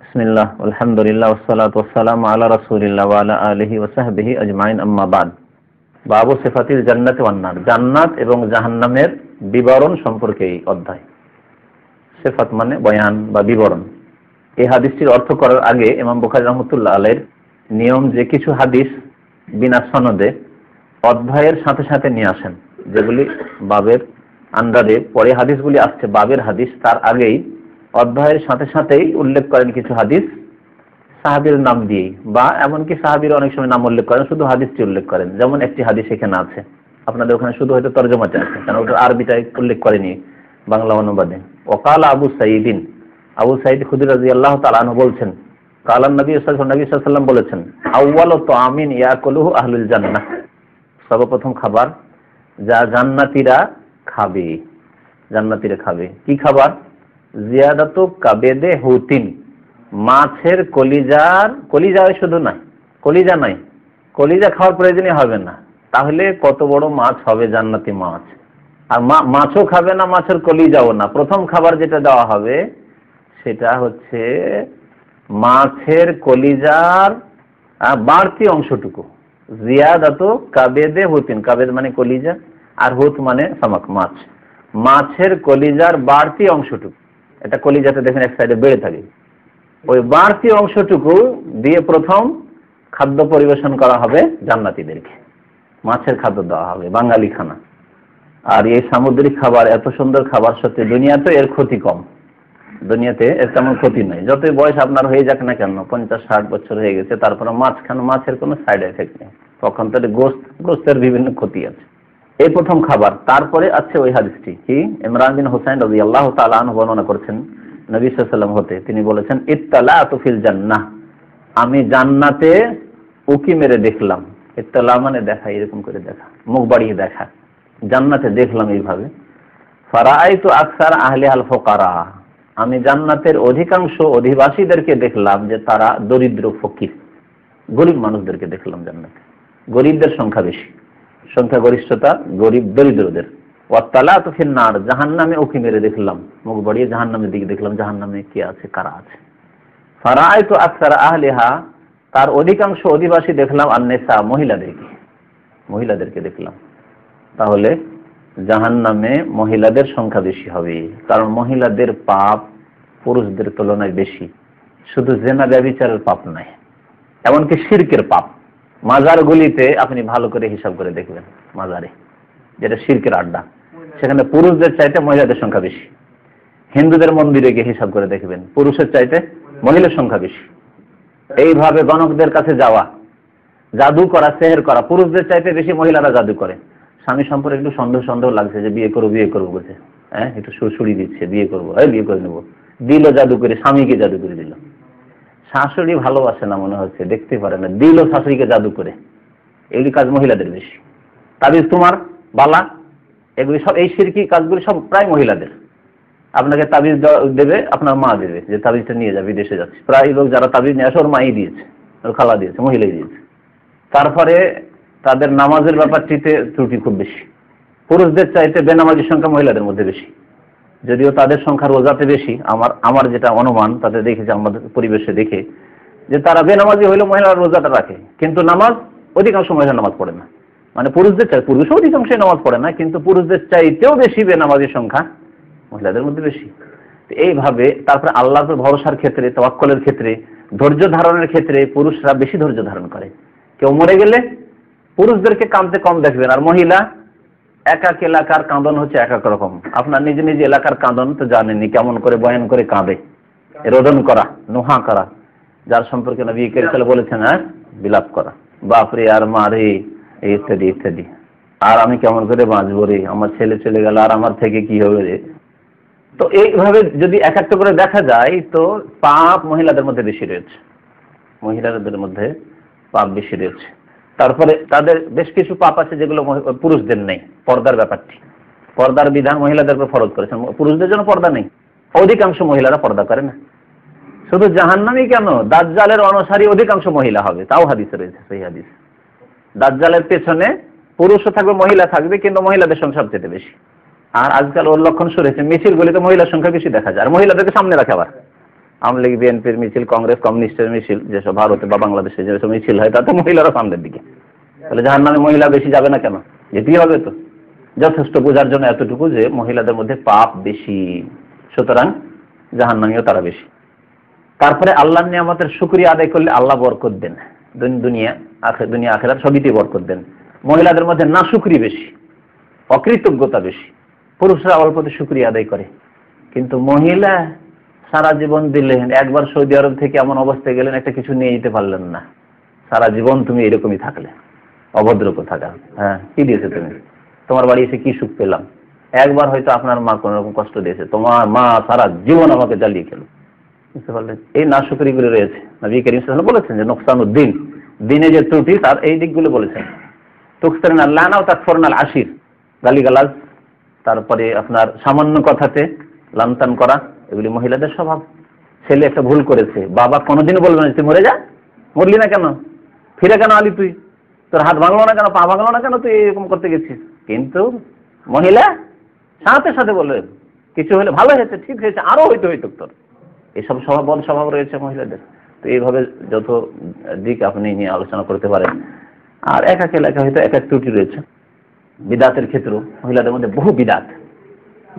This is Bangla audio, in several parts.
বিসমিল্লাহ আলহামদুলিল্লাহ জান্নাতি এবং জাহান্নামের বিবরণ সম্পর্কে এই অধ্যায় মানে বয়ান বা বিবরণ। এই হাদিসটির অর্থ করার আগে ইমাম বুখারী রহমতুল্লাহ আলাইহির নিয়ম যে কিছু হাদিস বিনা সনদে অধ্যায়ের সাথে সাথে নিয়ে আসেন। যেগুলি বাবের আন্ডারে পরে হাদিসগুলি আসছে, বাবের হাদিস তার আগেই অধ্যায়ের সাথে সাথেই উল্লেখ করেন কিছু হাদিস, সাহাবির নাম দিয়েই, বা এমনকি সাহাবির অনেক সময় নাম উল্লেখ করেন, শুধু হাদিসটি উল্লেখ করেন, যেমন একটি হাদিস এখানে আছে। আপনাদের ওখানে শুধু হয়তো তর্জমাতে আছে কারণ ওটা আরবিটাই উল্লেখ করেনি বাংলা অনুবাদে। ওকাল আবু সাইদিন, আবু সাইদ খুদির রাজি আল্লাহ তালান বলছেন, কালান নবী নবী সাল্লাম বলেছেন আউ্বাল তো আমিন ইয়াকলুহু আহলুল জান্নাহ। সর্বপ্রথম খাবার যা জান্নাতিরা খাবে। জান্নাতিরা খাবে। কি খাবার? জিয়াদাতু কাবেদে হুতিন। মাছের কলিজার, কলিজা শুধু নাই, কলিজা নাই। কলিজা খাওয়ার প্রয়োজনই হবে না। তাহলে কত বড় মাছ হবে জান্নাতি মাছ? আর মাছও খাবে না, মাছের কলিজাও না। প্রথম খাবার যেটা দেওয়া হবে, সেটা হচ্ছে মাছের কলিজার বাড়তি অংশটুকু। জিয়াদাত কাবেদে হুতিন। কাবেদ মানে কলিজা, আর হুত মানে সামাক, মাছ। মাছের কলিজার বাড়তি অংশটুকু। এটা কলিজাতে দেখেন এক সাইডে বেড়ে থাকে। ওই বাড়তি অংশটুকু দিয়ে প্রথম খাদ্য পরিবেশন করা হবে জান্নাতিদেরকে। মাছের খাদ্য দেওয়া হবে বাঙালি খানা আর এই সামুদ্রিক খাবার, এত সুন্দর খাবার সত্যি দুনিয়াতে এর ক্ষতি কম। দুনিয়াতে এর তেমন ক্ষতি নেই। যতই বয়স আপনার হয়ে যাক না কেন, পঞ্চাশ, ষাট বছর হয়ে গেছে তারপরে মাছ খান মাছের কোনো সাইড এফেক্ট নেই। তখন তো গোস্ত, গোস্তের বিভিন্ন ক্ষতি আছে। এই প্রথম খাবার। তারপরে আছে ওই হাদিসটি। কি? ইমরান বিন হোসেন রবি আল্লাহ তালান বর্ণনা করছেন নবী সাল্লাম হতে। তিনি বলেছেন ইত্তালা আতুফিল জান্নাহ। আমি জান্নাতে উকি মেরে দেখলাম। ইত্তালা মানে দেখা, এরকম করে দেখা। মুখ বাড়িয়ে দেখা। জান্নাতে দেখলাম এইভাবে। ফারাই তো আকসার আহলে আল ফোকারা। আমি জান্নাতের অধিকাংশ অধিবাসীদেরকে দেখলাম যে তারা দরিদ্র ফকির। গরিব মানুষদেরকে দেখলাম জান্নাতে। গরিবদের সংখ্যা বেশি। সংখ্যা গরিষ্ঠতা গরিব দরিদ্রদের। ওয়াত্তালা তো ফিন্নার জাহান নামে উকি মেরে দেখলাম। মুখ বাড়িয়ে জাহান নামের দিকে দেখলাম জাহান নামে কে আছে, কারা আছে। ফারাই তো আকসার আহলেহা, তার অধিকাংশ অধিবাসী দেখলাম, আন্নেসা, মহিলাদেরকে। মহিলাদেরকে দেখলাম। তাহলে জাহান নামে মহিলাদের সংখ্যা বেশি হবে, কারণ মহিলাদের পাপ পুরুষদের তুলনায় বেশি। শুধু জেনা ব্যবিচারের পাপ নয়, এমনকি শির্কের পাপ। মাজার গুলিতে আপনি ভালো করে হিসাব করে দেখবেন, মাজারে, যেটা শির্কের আড্ডা। সেখানে পুরুষদের চাইতে মহিলাদের সংখ্যা বেশি। হিন্দুদের মন্দিরে গিয়ে হিসাব করে দেখবেন, পুরুষের চাইতে মহিলার সংখ্যা বেশি। এইভাবে গণকদের কাছে যাওয়া, জাদু করা, সেহের করা, পুরুষদের চাইতে বেশি মহিলারা জাদু করে। স্বামী সম্পর্কে একটু সন্দেহ সন্দেহ লাগছে যে বিয়ে করব বিয়ে করব বলছে। হ্যাঁ একটু সুড়সুড়ি দিচ্ছে, বিয়ে করব হ্যাঁ বিয়ে করে নেব। দিল জাদু করে, স্বামীকে জাদু করে দিল। শাশুড়ি ভালোবাসে না মনে হচ্ছে, দেখতে পারে না। দিল শাশুড়িকে জাদু করে। এগুলি কাজ মহিলাদের বেশি। তাবিজ তোমার, বালা, এগুলি সব, এই সিরকি কাজগুলি সব প্রায় মহিলাদের। আপনাকে তাবিজ দেবে, আপনার মা দেবে, যে তাবিজটা নিয়ে যাবে, বিদেশে যাচ্ছে। প্রায় লোক যারা তাবিজ নিয়ে আসে ওর মাই দিয়েছে, ওর খালা দিয়েছে, মহিলাই দিয়েছে। তারপরে তাদের নামাজের ব্যাপারটিতে ত্রুটি খুব বেশি। পুরুষদের চাইতে বেনামাজির সংখ্যা মহিলাদের মধ্যে বেশি। যদিও তাদের সংখ্যা রোজাতে বেশি, আমার আমার যেটা অনুমান তাদের দেখেছে আমাদের পরিবেশে দেখে যে তারা বেনামাজি হইলে মহিলারা রোজাটা রাখে, কিন্তু নামাজ অধিকাংশ মহিলা নামাজ পড়ে না। মানে পুরুষদের চাই, পুরুষ অধিকাংশই নামাজ পড়ে না, কিন্তু পুরুষদের চাইতেও বেশি বেনামাজির সংখ্যা মহিলাদের মধ্যে বেশি। এইভাবে তারপরে আল্লাহর ভরসার ক্ষেত্রে, তওয়াক্কলের ক্ষেত্রে, ধৈর্য ধারণের ক্ষেত্রে পুরুষরা বেশি ধৈর্য ধারণ করে। কেউ মরে গেলে পুরুষদেরকে কাঁদতে কম দেখবেন, আর মহিলা এক এক এলাকার কাঁদন হচ্ছে এক এক রকম। আপনার নিজ নিজ এলাকার কাঁদন তো জানেননি, কেমন করে বয়ান করে কাঁদে। রোদন করা, নোহা করা। যার সম্পর্কে নবী কেরিসাল বলেছেন হ্যাঁ বিলাপ করা। বাপরে আর মা রে, ইত্যাদি ইত্যাদি। আর আমি কেমন করে বাঁচবো রে? আমার ছেলে চলে গেল, আর আমার থেকে কি হবে রে? তো এইভাবে যদি এক একটা করে দেখা যায়, তো পাপ মহিলাদের মধ্যে বেশি রয়েছে। মহিলাদের মধ্যে পাপ বেশি রয়েছে। তারপরে তাদের বেশ কিছু পাপ আছে যেগুলো পুরুষদের নেই, পর্দার ব্যাপারটি। পর্দার বিধান মহিলাদের উপর ফরজ করেছেন। পুরুষদের জন্য পর্দা নেই। অধিকাংশ মহিলারা পর্দা করে না। শুধু জাহান্নামি কেন? দাজ্জালের অনুসারী অধিকাংশ মহিলা হবে। তাও হাদিসে রয়েছে, সেই হাদিস। দাজ্জালের পেছনে পুরুষও থাকবে, মহিলা থাকবে, কিন্তু মহিলাদের সংখ্যা সবচেয়ে বেশি। আর আজকাল ওর লক্ষণ শুরু হয়েছে মিছিল মহিলার সংখ্যা বেশি দেখা যায়। আর মহিলাদেরকে সামনে রাখে আবার। আওয়ামী লীগ, বিএনপির মিছিল, কংগ্রেস, কমিউনিস্টের মিছিল, যেসব ভারতে বা বাংলাদেশে যেসব মিছিল হয়, তাতে মহিলারা সামনের দিকে। তাহলে জাহান নামে মহিলা বেশি যাবে না কেন? যেতেই হবে তো। যথেষ্ট বোঝার জন্য এতটুকু যে মহিলাদের মধ্যে পাপ বেশি। সুতরাং জাহান নামেও তারা বেশি। তারপরে আল্লাহর নিয়ামতের শুক্রিয়া আদায় করলে আল্লাহ বরকত দেন। দুন- দুনিয়া, আখে দুনিয়া, আখেরাত সবইতে বরকত দেন। মহিলাদের মধ্যে না শুক্রি বেশি, অকৃতজ্ঞতা বেশি। পুরুষরা অল্পতে শুক্রিয়া আদায় করে। কিন্তু মহিলা সারা জীবন দিলেন, একবার সৌদি আরব থেকে এমন অবস্থায় গেলেন, একটা কিছু নিয়ে যেতে পারলেন না। সারা জীবন তুমি এরকমই থাকলে, অভদ্র কোথাকার হ্যাঁ কি দিয়েছে তুমি? তোমার বাড়ি এসে কি সুখ পেলাম? একবার হয়তো আপনার মা কোনো রকম কষ্ট দিয়েছে, তোমার মা সারা জীবন আমাকে জ্বালিয়ে খেলো। বুঝতে পারলেন? এই না শুক্রিগুলো রয়েছে। নবী করিম বলেছেন যে নোকসানুদ্দিন দিনে যে ত্রুটি তার এই দিকগুলো বলেছেন। তুকসারিন আল্লাহ নাও তাকফরনাল আশির, গালিগালাজ, তারপরে আপনার সামান্য কথাতে লামতান করা এগুলি মহিলাদের স্বভাব। ছেলে একটা ভুল করেছে, বাবা কোনোদিনও বলবে না তুই মরে যা, মরলি না কেন? ফিরে কেন আলি তুই? তোর হাত ভাঙলো না কেন, পা ভাঙলো না কেন তুই এরকম করতে গেছিস? কিন্তু মহিলা সাথে সাথে বলবে কিছু হলে ভালো হয়েছে, ঠিক হয়েছে, আরও হইতে হইতো তোর। এসব স্বভাব বদ স্বভাব রয়েছে মহিলাদের। তো এইভাবে যত দিক আপনি নিয়ে আলোচনা করতে পারেন। আর এক এক এলাকা হয়তো এক এক ত্রুটি রয়েছে। বিদাতের ক্ষেত্রেও মহিলাদের মধ্যে বহু বিদাত।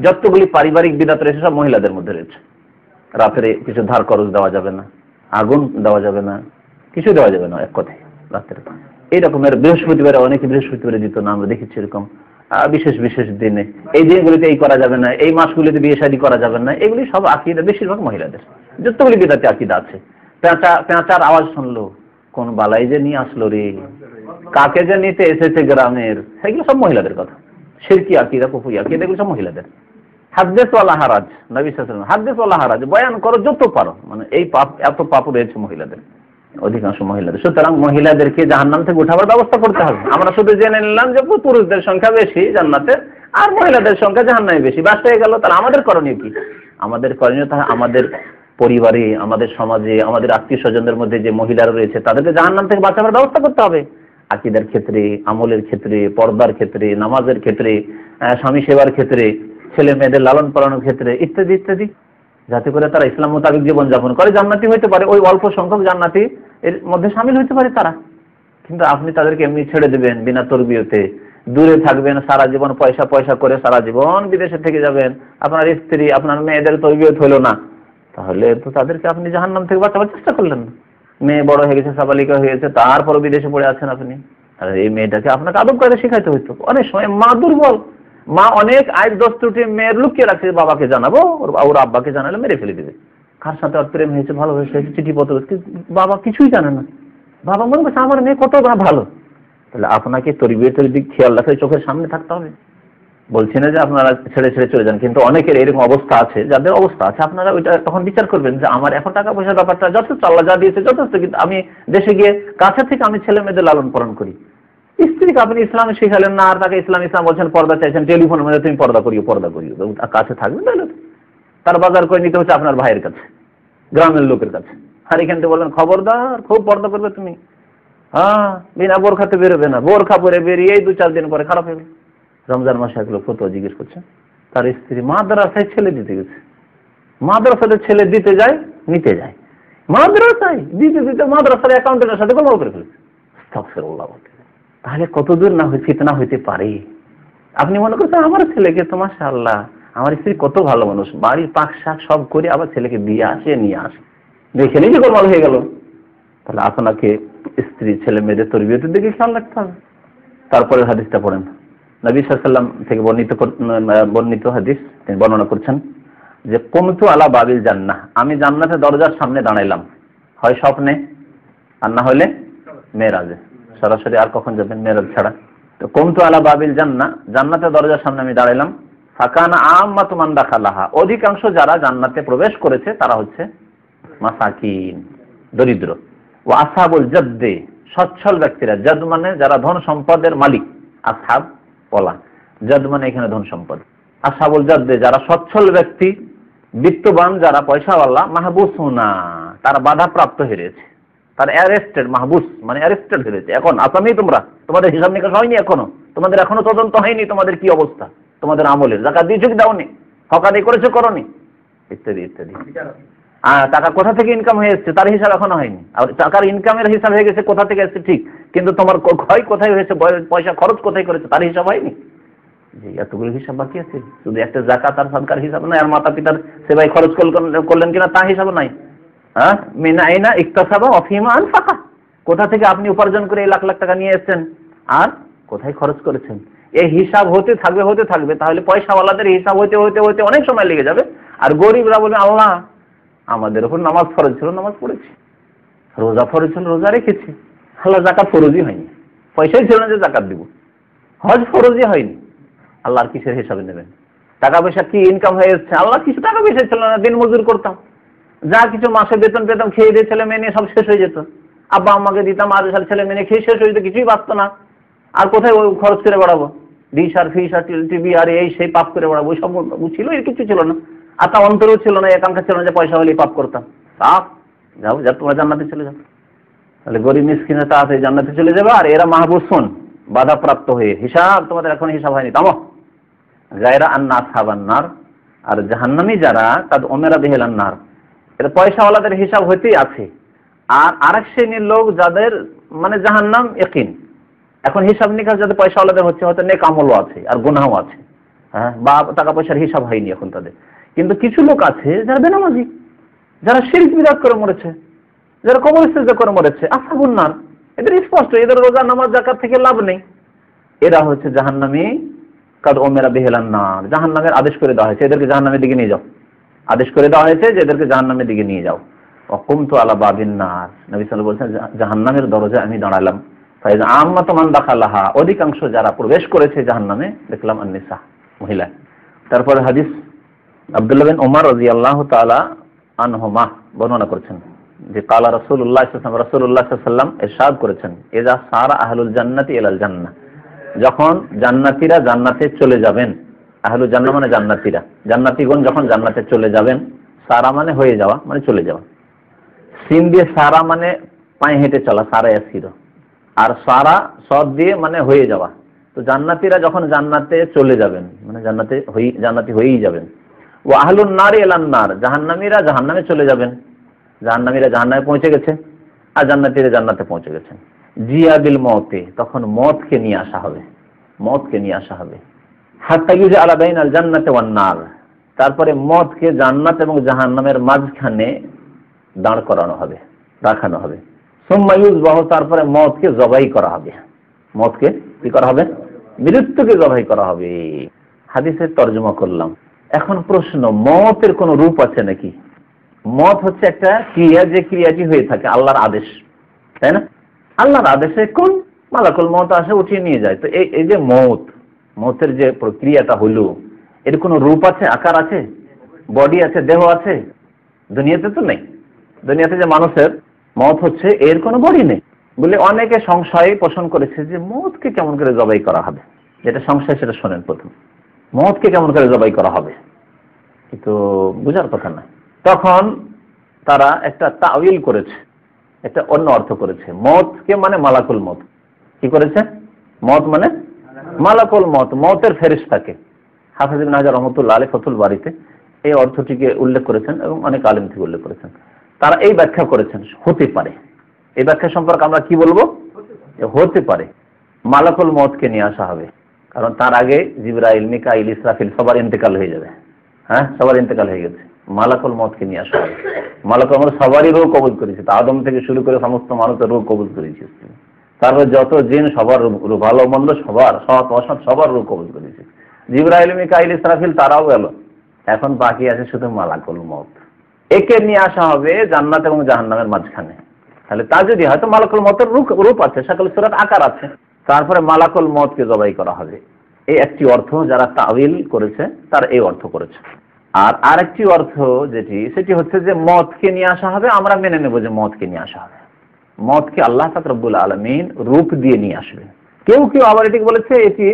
যতগুলি পারিবারিক বিদাত রয়েছে, সব মহিলাদের মধ্যে রয়েছে। রাত্রে কিছু ধার খরচ দেওয়া যাবে না, আগুন দেওয়া যাবে না, কিছু দেওয়া যাবে না, এক কথায় রাত্রে এই রকমের বৃহস্পতিবারে, অনেকে বৃহস্পতিবারে দিত না, আমরা দেখেছি এরকম বিশেষ বিশেষ দিনে। এই দিনগুলিতে এই করা যাবে না, এই মাসগুলিতে বিয়ে শাদী করা যাবে না, এগুলি সব আকিদা, বেশিরভাগ মহিলাদের। যতগুলি বিদাতে আকিদা আছে, পেঁচা, পেঁচার আওয়াজ শুনলো, কোন বালাই যে নিয়ে আসলো রে? কাকে যে নিতে এসেছে গ্রামের? সেগুলো সব মহিলাদের কথা। সিরকি আকিদা, কুফুরি আকিদা, এগুলো সব মহিলাদের। হাদ্দেস ওয়ালা হারাজ, নবী সাল্লাল্লাহু হাদ্দেস ওয়ালা হারাজ, বয়ান করো যত পারো মানে এই পাপ, এত পাপ রয়েছে মহিলাদের, অধিকাংশ মহিলাদের। সুতরাং মহিলাদেরকে জাহান্নাম থেকে উঠাবার ব্যবস্থা করতে হবে। আমরা শুধু জেনে নিলাম যে পুরুষদের সংখ্যা বেশি জান্নাতে, আর মহিলাদের সংখ্যা জাহান্নামে বেশি। বাস হয়ে গেল, তাহলে আমাদের করণীয় কি? আমাদের করণীয় তাহলে আমাদের পরিবারে, আমাদের সমাজে, আমাদের আত্মীয় স্বজনদের মধ্যে যে মহিলারা রয়েছে, তাদেরকে জাহান্নাম থেকে বাঁচাবার ব্যবস্থা করতে হবে। আকিদার ক্ষেত্রে, আমলের ক্ষেত্রে, পর্দার ক্ষেত্রে, নামাজের ক্ষেত্রে স্বামী সেবার ক্ষেত্রে ছেলে মেয়েদের লালন পালনের ক্ষেত্রে ইত্যাদি ইত্যাদি। যাতে করে তারা ইসলাম মোতাবেক জীবনযাপন করে। জান্নাতি হইতে পারে, ওই অল্প সংখ্যক জান্নাতি এর মধ্যে সামিল হইতে পারে তারা। কিন্তু আপনি তাদেরকে এমনি ছেড়ে দেবেন বিনা তরবিয়তে। দূরে থাকবেন, সারা জীবন পয়সা পয়সা করে সারা জীবন বিদেশে থেকে যাবেন। আপনার স্ত্রী, আপনার মেয়েদের তরবিয়ত হলো না। তাহলে তো তাদেরকে আপনি জাহান্নাম থেকে বাঁচাবার চেষ্টা করলেন মেয়ে বড় হয়ে গেছে, সাবালিকা হয়ে গেছে, তারপরও বিদেশে পড়ে আছেন আপনি। আর এই মেয়েটাকে আপনাকে আদব করে শেখাইতে হইতো। অনেক সময় মা দুর্বল মা অনেক আয়ের দোষ ত্রুটি মেয়ের লুকিয়ে রাখছে, বাবাকে জানাব, ওর আব্বাকে জানালে মেরে ফেলে দেবে। কার সাথে ওর প্রেম হয়েছে, ভালো হয়েছে চিঠি পত্র বাবা কিছুই জানে না। বাবা মনে করছে, আমার মেয়ে কত ভালো। তাহলে আপনাকে তরিবিয়তের দিক খেয়াল রাখে চোখের সামনে থাকতে হবে। বলছি না যে আপনারা ছেড়ে ছেড়ে চলে যান, কিন্তু অনেকের এরকম অবস্থা আছে, যাদের অবস্থা আছে, আপনারা ওইটা তখন বিচার করবেন যে আমার এখন টাকা পয়সার ব্যাপারটা যথেষ্ট, আল্লাহ যা দিয়েছে যথেষ্ট, কিন্তু আমি দেশে গিয়ে কাছে থেকে আমি ছেলে মেয়েদের লালন পালন করি। স্ত্রীকে আপনি ইসলামে শিখালেন না, আর তাকে ইসলাম ইসলাম বলছেন, পর্দা চাইছেন টেলিফোনের মধ্যে তুমি পর্দা করিও পর্দা করিও। কাছে থাকবে তাহলে তার বাজার করে নিতে হচ্ছে আপনার ভাইয়ের কাছে, গ্রামের লোকের কাছে। আর এখান থেকে বললেন, খবরদার, খুব পর্দা করবে তুমি। হ্যাঁ বিনা বোরখাতে বেরোবে না। বোরখা পরে বেরিয়ে দু চার দিন পরে খারাপ হয়ে রমজান মাসে এক লোক জিজ্ঞেস করছে, তার স্ত্রী মাদ্রাসায় ছেলে দিতে গেছে। মাদ্রাসাতে ছেলে দিতে যায়, নিতে যায়। মাদ্রাসায়, দিতে দিতে মাদ্রাসার অ্যাকাউন্টেন্টের সাথে গোলমাল করে ফেলেছে। তাহলে কতদূর না হয়ে ফিতনা হইতে পারে? আপনি মনে করছেন, আমার ছেলেকে তো মাশাআল্লাহ, আমার স্ত্রী কত ভালো মানুষ। বাড়ির পাক শাক সব করে আবার ছেলেকে দিয়ে আসে, নিয়ে আসে। দেখে নিজে গোলমাল হয়ে গেল? তাহলে আপনাকে স্ত্রী, ছেলে, মেয়েদের তরবিয়তের দিকে খেয়াল রাখতে হবে। তারপরে হাদিসটা পড়েন। নবী থেকে বর্ণিত বর্ণিত হাদিস তিনি বর্ণনা করছেন যে কমতু আলা বাবিল জান্নাহ। আমি জান্নাতের দরজার সামনে দাঁড়াইলাম। হয় স্বপ্নে, আর না হলে মেয়েরাজে। সরাসরি আর কখন যাবেন? মেয়েরাজ ছাড়া। তো কমতু আলা বাবিল জান্নাহ। জান্নাতের দরজার সামনে আমি দাঁড়াইলাম। ফাকানা আম্মাতু মান দাখালাহা। অধিকাংশ যারা জান্নাতে প্রবেশ করেছে, তারা হচ্ছে মাসাকিন, দরিদ্র। ও আসাবুল জদ্দে। সচ্ছল ব্যক্তিরা। জদ মানে যারা ধন সম্পদের মালিক। আসাব বলা জদ মানে এখানে ধন সম্পদ। আসাবুল জদ্দে, যারা সচ্ছল ব্যক্তি, বিত্তবান যারা পয়সাওয়ালা মাহবুস না তারা বাধাপ্রাপ্ত হেরেছে। তার অ্যারেস্টেড মাহবুস মানে অ্যারেস্টেড হয়েছে। এখন আসামি তোমরা, তোমাদের হিসাব নিকাশ হয়নি এখনও? তোমাদের এখনও তদন্ত হয়নি তোমাদের কি অবস্থা? তোমাদের আমলের জাকাত দিয়েছ কি দাওনি? হকানি করেছ করনি? ইত্যাদি ইত্যাদি। আর টাকা কোথা থেকে ইনকাম হয়ে এসছে? তার হিসাব এখনও হয়নি। আর টাকার ইনকামের হিসাব হয়ে গেছে, কোথা থেকে এসছে? ঠিক। কিন্তু তোমার ক্ষয় কোথায় হয়েছে? পয়সা খরচ কোথায় করেছে? তার হিসাব হয়নি? জি, এতগুলো হিসাব বাকি আছে। শুধু একটা জাকাত আর সরকার হিসাব নাই, আর মাতা পিতার সেবাই খরচ করলেন কিনা তা হিসাব নাই। হ্যাঁ? আইনা অফিমা কোথা থেকে আপনি উপার্জন করে এই লাখ লাখ টাকা নিয়ে এসেছেন? আর কোথায় খরচ করেছেন? এই হিসাব হতে থাকবে হতে থাকবে। তাহলে পয়সাওয়ালাদের হিসাব হতে হতে হতে অনেক সময় লেগে যাবে। আর গরিবরা বলবে, আল্লাহ, আমাদের উপর নামাজ ফরজ ছিল, নামাজ পড়েছি। রোজা ফরজ ছিল, রোজা রেখেছি। আল্লাহ জাকাত ফরজই হয়নি। পয়সাই ছিল না যে জাকাত দিব। হজ ফরজই হয়নি। আল্লাহর কিসের হিসাবে নেবেন? টাকা পয়সা কি ইনকাম হয়ে এসছে? আল্লাহ কিছু টাকা পয়সা ছিল না দিন মজুর করতাম। যা কিছু মাসে বেতন পেতাম খেয়ে দিয়ে ছেলে মেয়ে নিয়ে সব শেষ হয়ে যেত। আব্বা আমাকে দিতাম আর সাল ছেলে মেয়ে খেয়ে শেষ হয়ে যেত, কিছুই বাঁচতো না। আর কোথায় ওই খরচ করে বেড়াবো? ডিশ আর ফিস আর টিভি আর এই সেই পাপ করে বেড়াবো, ওই সব ছিল, এর কিছু ছিল না। আর তা অন্তরেও ছিল না একাঙ্ক্ষা ছিল না যে পয়সা হলেই পাপ করতাম। পাপ যাও, যা, তোমরা জান্নাতে চলে যাও। তাহলে গরিব মিসকিনে তা আছে জান্নাতে চলে যাবে, আর এরা মাহবুসুন বাধাপ্রাপ্ত হয়ে। হিসাব তোমাদের এখন হিসাব হয়নি তামো গায়রা আন্না সাবান্নার আর জাহান্নামি যারা তাদের ওমেরা বেহেলান্নার এটা পয়সাওয়ালাদের হিসাব হইতেই আছে। আর আরেক শ্রেণির লোক যাদের মানে জাহান্নাম একিন এখন হিসাব নিকাশ যাদের পয়সাওয়ালাদের হচ্ছে, হয়তো নেক আমলও আছে, আর গুনাহও আছে। হ্যাঁ বা টাকা পয়সার হিসাব হয়নি এখন তাদের। কিন্তু কিছু লোক আছে যারা বেনামাজি, যারা শিরিক বিরাট করে মরেছে, যারা কবর ইস্তেজা করে মরেছে আসাবুন্নার এদের স্পষ্ট, এদের রোজা, নামাজ জাকাত থেকে লাভ নেই। এরা হচ্ছে জাহান্নামী, কাদ ওমেরা বেহেলান না জাহান্নামের আদেশ করে দেওয়া হয়েছে। এদেরকে জাহান্নামের দিকে নিয়ে যাও। আদেশ করে দেওয়া হয়েছে যে এদেরকে জাহান্নামের দিকে নিয়ে যাও। অকুম তো আলা বাবিন নার। নবী বলছেন, জাহান্নামের দরজায় আমি দাঁড়ালাম। ফাইজ আম্মাত মান দাখালাহা। অধিকাংশ যারা প্রবেশ করেছে জাহান্নামে, দেখলাম আন্নিসা, মহিলা। তারপরে হাদিস, আব্দুল্লাহ বিন ওমর রাদিয়াল্লাহু তাআলা আনহুমা বর্ণনা করেছেন যে, কালা রাসূলুল্লাহ সাল্লাল্লাহু রাসূলুল্লাহ সাল্লাম ইরশাদ করেছেন এজা সারা আহলুল জান্নাতি ইলাল জান্নাহ। যখন জান্নাতীরা জান্নাতে চলে যাবেন আহলুল জান্নাহ মানে জান্নাতীরা। জান্নাতীগণ যখন জান্নাতে চলে যাবেন, সারা মানে হয়ে যাওয়া মানে চলে যাওয়া। সিন দিয়ে সারা মানে পায়ে হেঁটে চলা, সারা ইয়াসির। আর সারা সদ দিয়ে মানে হয়ে যাওয়া। তো জান্নাতীরা যখন জান্নাতে চলে যাবেন মানে জান্নাতে হই, জান্নাতি হয়েই যাবেন। ও আহলুন নার এলান নার, জাহান্নামীরা জাহান্নামে চলে যাবেন। জাহান্নামীরা জাহান্নামে পৌঁছে গেছে আর জান্নাতীরা জান্নাতে পৌঁছে গেছেন। জিয়া বিল মতে তখন মতকে নিয়ে আসা হবে। মতকে নিয়ে আসা হবে। হাত্তা ইউজা আলাদাইন আল জান্নাতে ওয়ান নার। তারপরে মতকে জান্নাত এবং জাহান্নামের মাঝখানে দাঁড় করানো হবে, রাখানো হবে। সোম্মায়ুজ বাহ তারপরে মতকে জবাই করা হবে। মতকে কি করা হবে? মৃত্যুকে জবাই করা হবে। হাদিসের তর্জমা করলাম। এখন প্রশ্ন, মতের কোন রূপ আছে নাকি? মত হচ্ছে একটা ক্রিয়া যে ক্রিয়াটি হয়ে থাকে, আল্লাহর আদেশ, তাই না? আল্লাহর আদেশে কোন? মালাকুল মত আসে, উঠিয়ে নিয়ে যায়। তো এই যে মত মতের যে প্রক্রিয়াটা হলো এর কোনো রূপ আছে, আকার আছে? বডি আছে, দেহ আছে? দুনিয়াতে তো নেই। দুনিয়াতে যে মানুষের মত হচ্ছে, এর কোনো বডি নেই। বলে অনেকে সংশয় পোষণ করেছে যে মতকে কেমন করে জবাই করা হবে? যেটা সংশয়, সেটা শোনেন প্রথম। মতকে কেমন করে জবাই করা হবে? কিন্তু বুঝার কথা না। তখন তারা একটা তাওয়িল করেছে, একটা অন্য অর্থ করেছে। মতকে মানে মালাকুল মত। কি করেছে? মত মানে মালাকুল মত মতের ফেরিস্তাকে হাফিজ ইবনে হাজার রহমতুল্লাহ আলী ফতুল বাড়িতে এই অর্থটিকে উল্লেখ করেছেন এবং অনেক আলিম থেকে উল্লেখ করেছেন। তারা এই ব্যাখ্যা করেছেন, হতে পারে। এই ব্যাখ্যা সম্পর্কে আমরা কি বলব? হতে পারে। মালাকুল মতকে নিয়ে আসা হবে। কারণ তার আগে জিবরাইল, মিকাইল, ইসরাফিল সবার ইন্তেকাল হয়ে যাবে। হ্যাঁ? সবার ইন্তেকাল হয়ে গেছে। মালাকুল মতকে নিয়ে আসা হবে। মালাকুল মত সবারই রোগ কবুল করেছে। আদম থেকে শুরু করে সমস্ত মানুষের রোগ কবুল করেছে। তারপর যত জিন সবার রোগ ভালো মন্দ সবার, সৎ, অসৎ সবার রূপ কবুল করেছে। জিবরাইল, মিকাইল, ইসরাফিল, তারাও গেল। এখন বাকি আছে শুধু মালাকুল মত একে নিয়ে আসা হবে জান্নাত এবং জাহান্নামের মাঝখানে। তাহলে তা যদি হয়তো মালাকুল মতের রূপ রূপ আছে, সকল সুরাত আকার আছে। তারপরে মালাকুল মতকে জবাই করা হবে। এই একটি অর্থ যারা তাবিল করেছে, তারা এই অর্থ করেছে। আর আরেকটি অর্থ যেটি, সেটি হচ্ছে যে মতকে নিয়ে আসা হবে, আমরা মেনে নেব যে মতকে নিয়ে আসা হবে। মতকে আল্লাহ ফাকরবুল আলমিন রূপ দিয়ে নিয়ে আসবে। কেউ কেউ আবার এটিকে বলেছে, এটি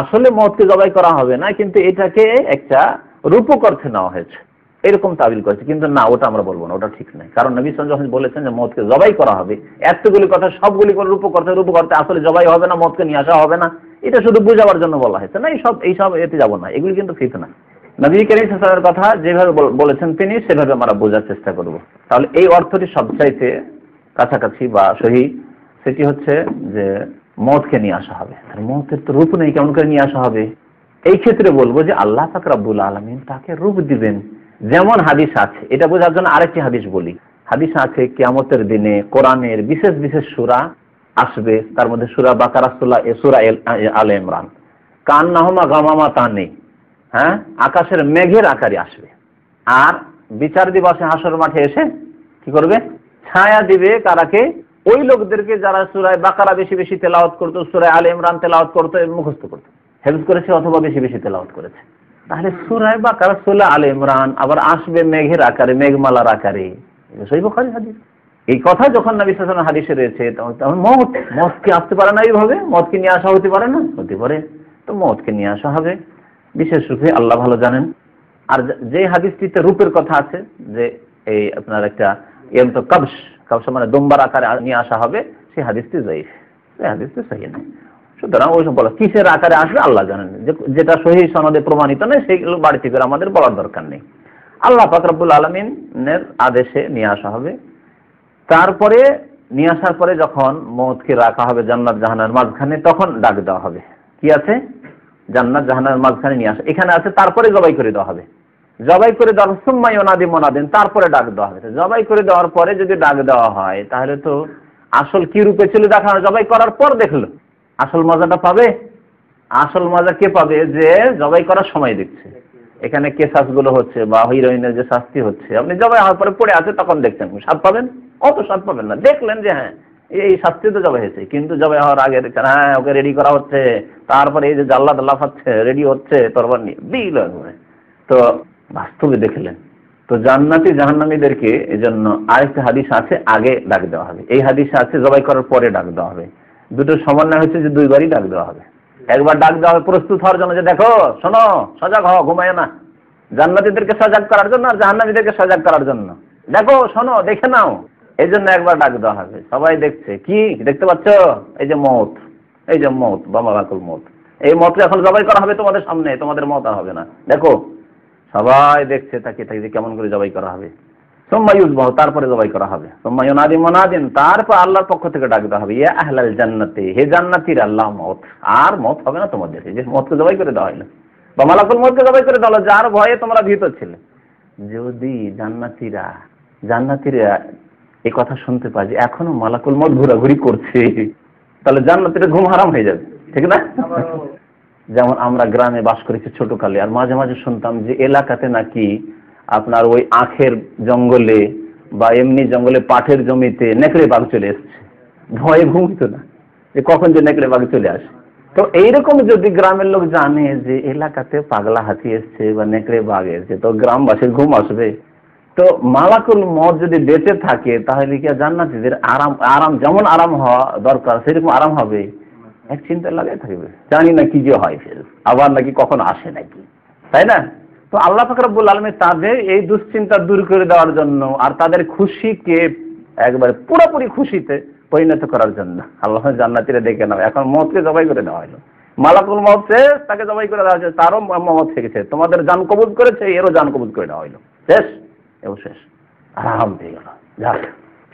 আসলে মতকে জবাই করা হবে না, কিন্তু এটাকে একটা রূপক অর্থে নেওয়া হয়েছে। এরকম তাবিল করেছে, কিন্তু না, ওটা আমরা বলব না, ওটা ঠিক নয়। কারণ নবী সাল যখন বলেছেন যে মদকে জবাই করা হবে। এতগুলি কথা, সবগুলি করে রূপক অর্থে রূপক অর্থে আসলে জবাই হবে না মদকে নিয়ে আসা হবে না। এটা শুধু বুঝাবার জন্য বলা হয়েছে না এই সব এই সব এতে যাব না, এগুলি কিন্তু ফিত না নবী করিম কথা যেভাবে বলেছেন তিনি, সেভাবে আমরা বোঝার চেষ্টা করব। তাহলে এই অর্থটি সবচাইতে কাছাকাছি বা সহি, সেটি হচ্ছে যে মতকে নিয়ে আসা হবে। তার মতের তো রূপ নেই, কেমন করে নিয়ে আসা হবে? এই ক্ষেত্রে বলব যে আল্লাহ ফাকরাবুল আলমিন তাকে রূপ দিবেন। যেমন হাদিস আছে, এটা বোঝার জন্য আরেকটি হাদিস বলি। হাদিস আছে, কিয়ামতের দিনে কোরআনের বিশেষ বিশেষ সুরা আসবে। তার মধ্যে সুরা বাকারাস্তুল্লাহ এ, সুরা আল ইমরান। কান নাহমা গামামা তা নেই হ্যাঁ? আকাশের মেঘের আকারে আসবে। আর বিচার দিবসে হাসর মাঠে এসে কি করবে? ছায়া দিবে কারাকে ওই লোকদেরকে যারা সুরায় বাকারা বেশি বেশি তেলাওয়াত করতো, সুরায় আল ইমরান তেলাওয়াত করতো মুখস্থ করতো। হেল্প করেছে অথবা বেশি বেশি তেলাওয়াত করেছে। তাহলে সুরায় বাকারা সুলা আল ইমরান আবার আসবে মেঘের আকারে, মেঘমালার আকারে। সেই বোখারি হাদিস। এই কথা যখন নবী সাল্লাল্লাহু হাদিসে রয়েছে, তখন মত মত কি আসতে পারে না এইভাবে? মত কি নিয়ে আসা হতে পারে না? হতে পারে। তো মতকে নিয়ে আসা হবে? বিশেষ রূপে আল্লাহ ভালো জানেন। আর যে হাদিসটিতে রূপের কথা আছে, যে এই আপনার একটা তো কবস কবস মানে দোম্বার আকারে নিয়ে আসা হবে, সেই হাদিসটি জয়ীফ সেই হাদিসটি সহি নয় সুতরাং ওইসব বলা কিসের আকারে আসবে আল্লাহ জানেন। যেটা সহি সনদে প্রমাণিত নয় সেইগুলো বাড়িতে করে আমাদের বলার দরকার নেই। আল্লাহ ফাকরাবুল আলমিনের আদেশে নিয়ে আসা হবে। তারপরে নিয়ে আসার পরে যখন মৌতকে রাখা হবে জান্নাত জাহানার মাঝখানে, তখন ডাক দেওয়া হবে। কি আছে? জান্নাত জাহানার মাঝখানে নিয়ে আসা। এখানে আছে, তারপরে জবাই করে দেওয়া হবে। জবাই করে দেওয়ার সুম্মাই ওনাদি মোনাদিন, তারপরে ডাক দেওয়া হবে। জবাই করে দেওয়ার পরে যদি ডাক দেওয়া হয়, তাহলে তো আসল কি রূপে ছিল দেখানো? জবাই করার পর দেখল। আসল মজাটা পাবে? আসল মজা কে পাবে? যে জবাই করার সময় দেখছে। এখানে কেসাসগুলো হচ্ছে বা হিরোইনের যে শাস্তি হচ্ছে। আপনি জবাই হওয়ার পরে পড়ে আছে, তখন দেখছেন। স্বাদ পাবেন? অত স্বাদ পাবেন না। দেখলেন যে হ্যাঁ এই শাস্তি তো জবাই হয়েছে। কিন্তু জবাই হওয়ার আগে দেখছেন হ্যাঁ ওকে রেডি করা হচ্ছে। তারপরে এই যে জাল্লা লাফাচ্ছে রেডি হচ্ছে, তরবার নিয়ে। দিল তো বাস্তবে দেখলেন। তো জান্নাতি জাহান্নামীদেরকে এই জন্য আরেকটা হাদিস আছে, আগে ডাক দেওয়া হবে। এই হাদিস আছে, জবাই করার পরে ডাক দেওয়া হবে। দুটো সমন্বয় হচ্ছে যে দুইবারই ডাক দেওয়া হবে। একবার ডাক দেওয়া হবে প্রস্তুত হওয়ার জন্য যে দেখো, শোনো, সজাগ হও ঘুমায় না। জান্নাতিদেরকে সজাগ করার জন্য আর জাহান্নামীদেরকে সজাগ করার জন্য। দেখো, শোনো, দেখে নাও। এই জন্য একবার ডাক দেওয়া হবে। সবাই দেখছে। কি? দেখতে পাচ্ছ? এই যে মত। এই যে মত বামাবাকুল মত। এই মতকে এখন জবাই করা হবে তোমাদের সামনে, তোমাদের মত হবে না। দেখো সবাই দেখছে তাকে তাকে কেমন করে জবাই করা হবে। সোম্মায়ুজবাহ তারপরে জবাই করা হবে। সোম্মায়ুনাদি মোনাদিন, তারপর আল্লাহর পক্ষ থেকে ডাক দেওয়া হবে, ইয়া আহলাল জান্নাতে, হে জান্নাতির আল্লাহ মত। আর মত হবে না তোমাদের যে মতকে জবাই করে দেওয়া হলো বা মালাকুল মতকে জবাই করে দেওয়া যার ভয়ে তোমরা ভীত ছিলে। যদি জান্নাতিরা জান্নাতিরা এই কথা শুনতে পায় যে এখনও মালাকুল মত ঘোরাঘুরি করছে, তাহলে জান্নাতিরা ঘুম হারাম হয়ে যাবে, ঠিক না? যেমন আমরা গ্রামে বাস করেছি ছোটকালে, আর মাঝে মাঝে শুনতাম যে এলাকাতে নাকি আপনার ওই আখের জঙ্গলে বা এমনি জঙ্গলে পাঠের জমিতে নেকড়ে বাঘ চলে এসছে। ভয়ে ঘুমিত না। যে কখন যে নেকড়ে বাঘ চলে আসে। তো এইরকম যদি গ্রামের লোক জানে যে এলাকাতে পাগলা হাতি এসছে বা নেকড়ে বাঘ এসছে, তো গ্রামবাসীর ঘুম আসবে। তো মালাকুল মদ যদি বেঁচে থাকে, তাহলে কি জান্নাতিদের আরাম আরাম, যেমন আরাম হওয়া দরকার, সেরকম আরাম হবে। এক চিন্তা লাগাই থাকবে। জানি না কি যে হয় ফের। আবার নাকি কখন আসে নাকি। তাই না? তো আল্লাহ ফাকরাবুল আলমী তাদের এই দুশ্চিন্তা দূর করে দেওয়ার জন্য আর তাদের খুশিকে একবারে পুরোপুরি খুশিতে পরিণত করার জন্য। আল্লাহ জান্নাতিরা ডেকে নাও। এখন মতকে জবাই করে দেওয়া হলো। মালাকুল মহতে তাকে জবাই করে দেওয়া হয়েছে। তারও মত থেকেছে। তোমাদের জান কবুজ করেছে, এরও জান কবুজ করে দেওয়া হইল শেষ? এবং শেষ। আরাম পেয়ে গেল যাক,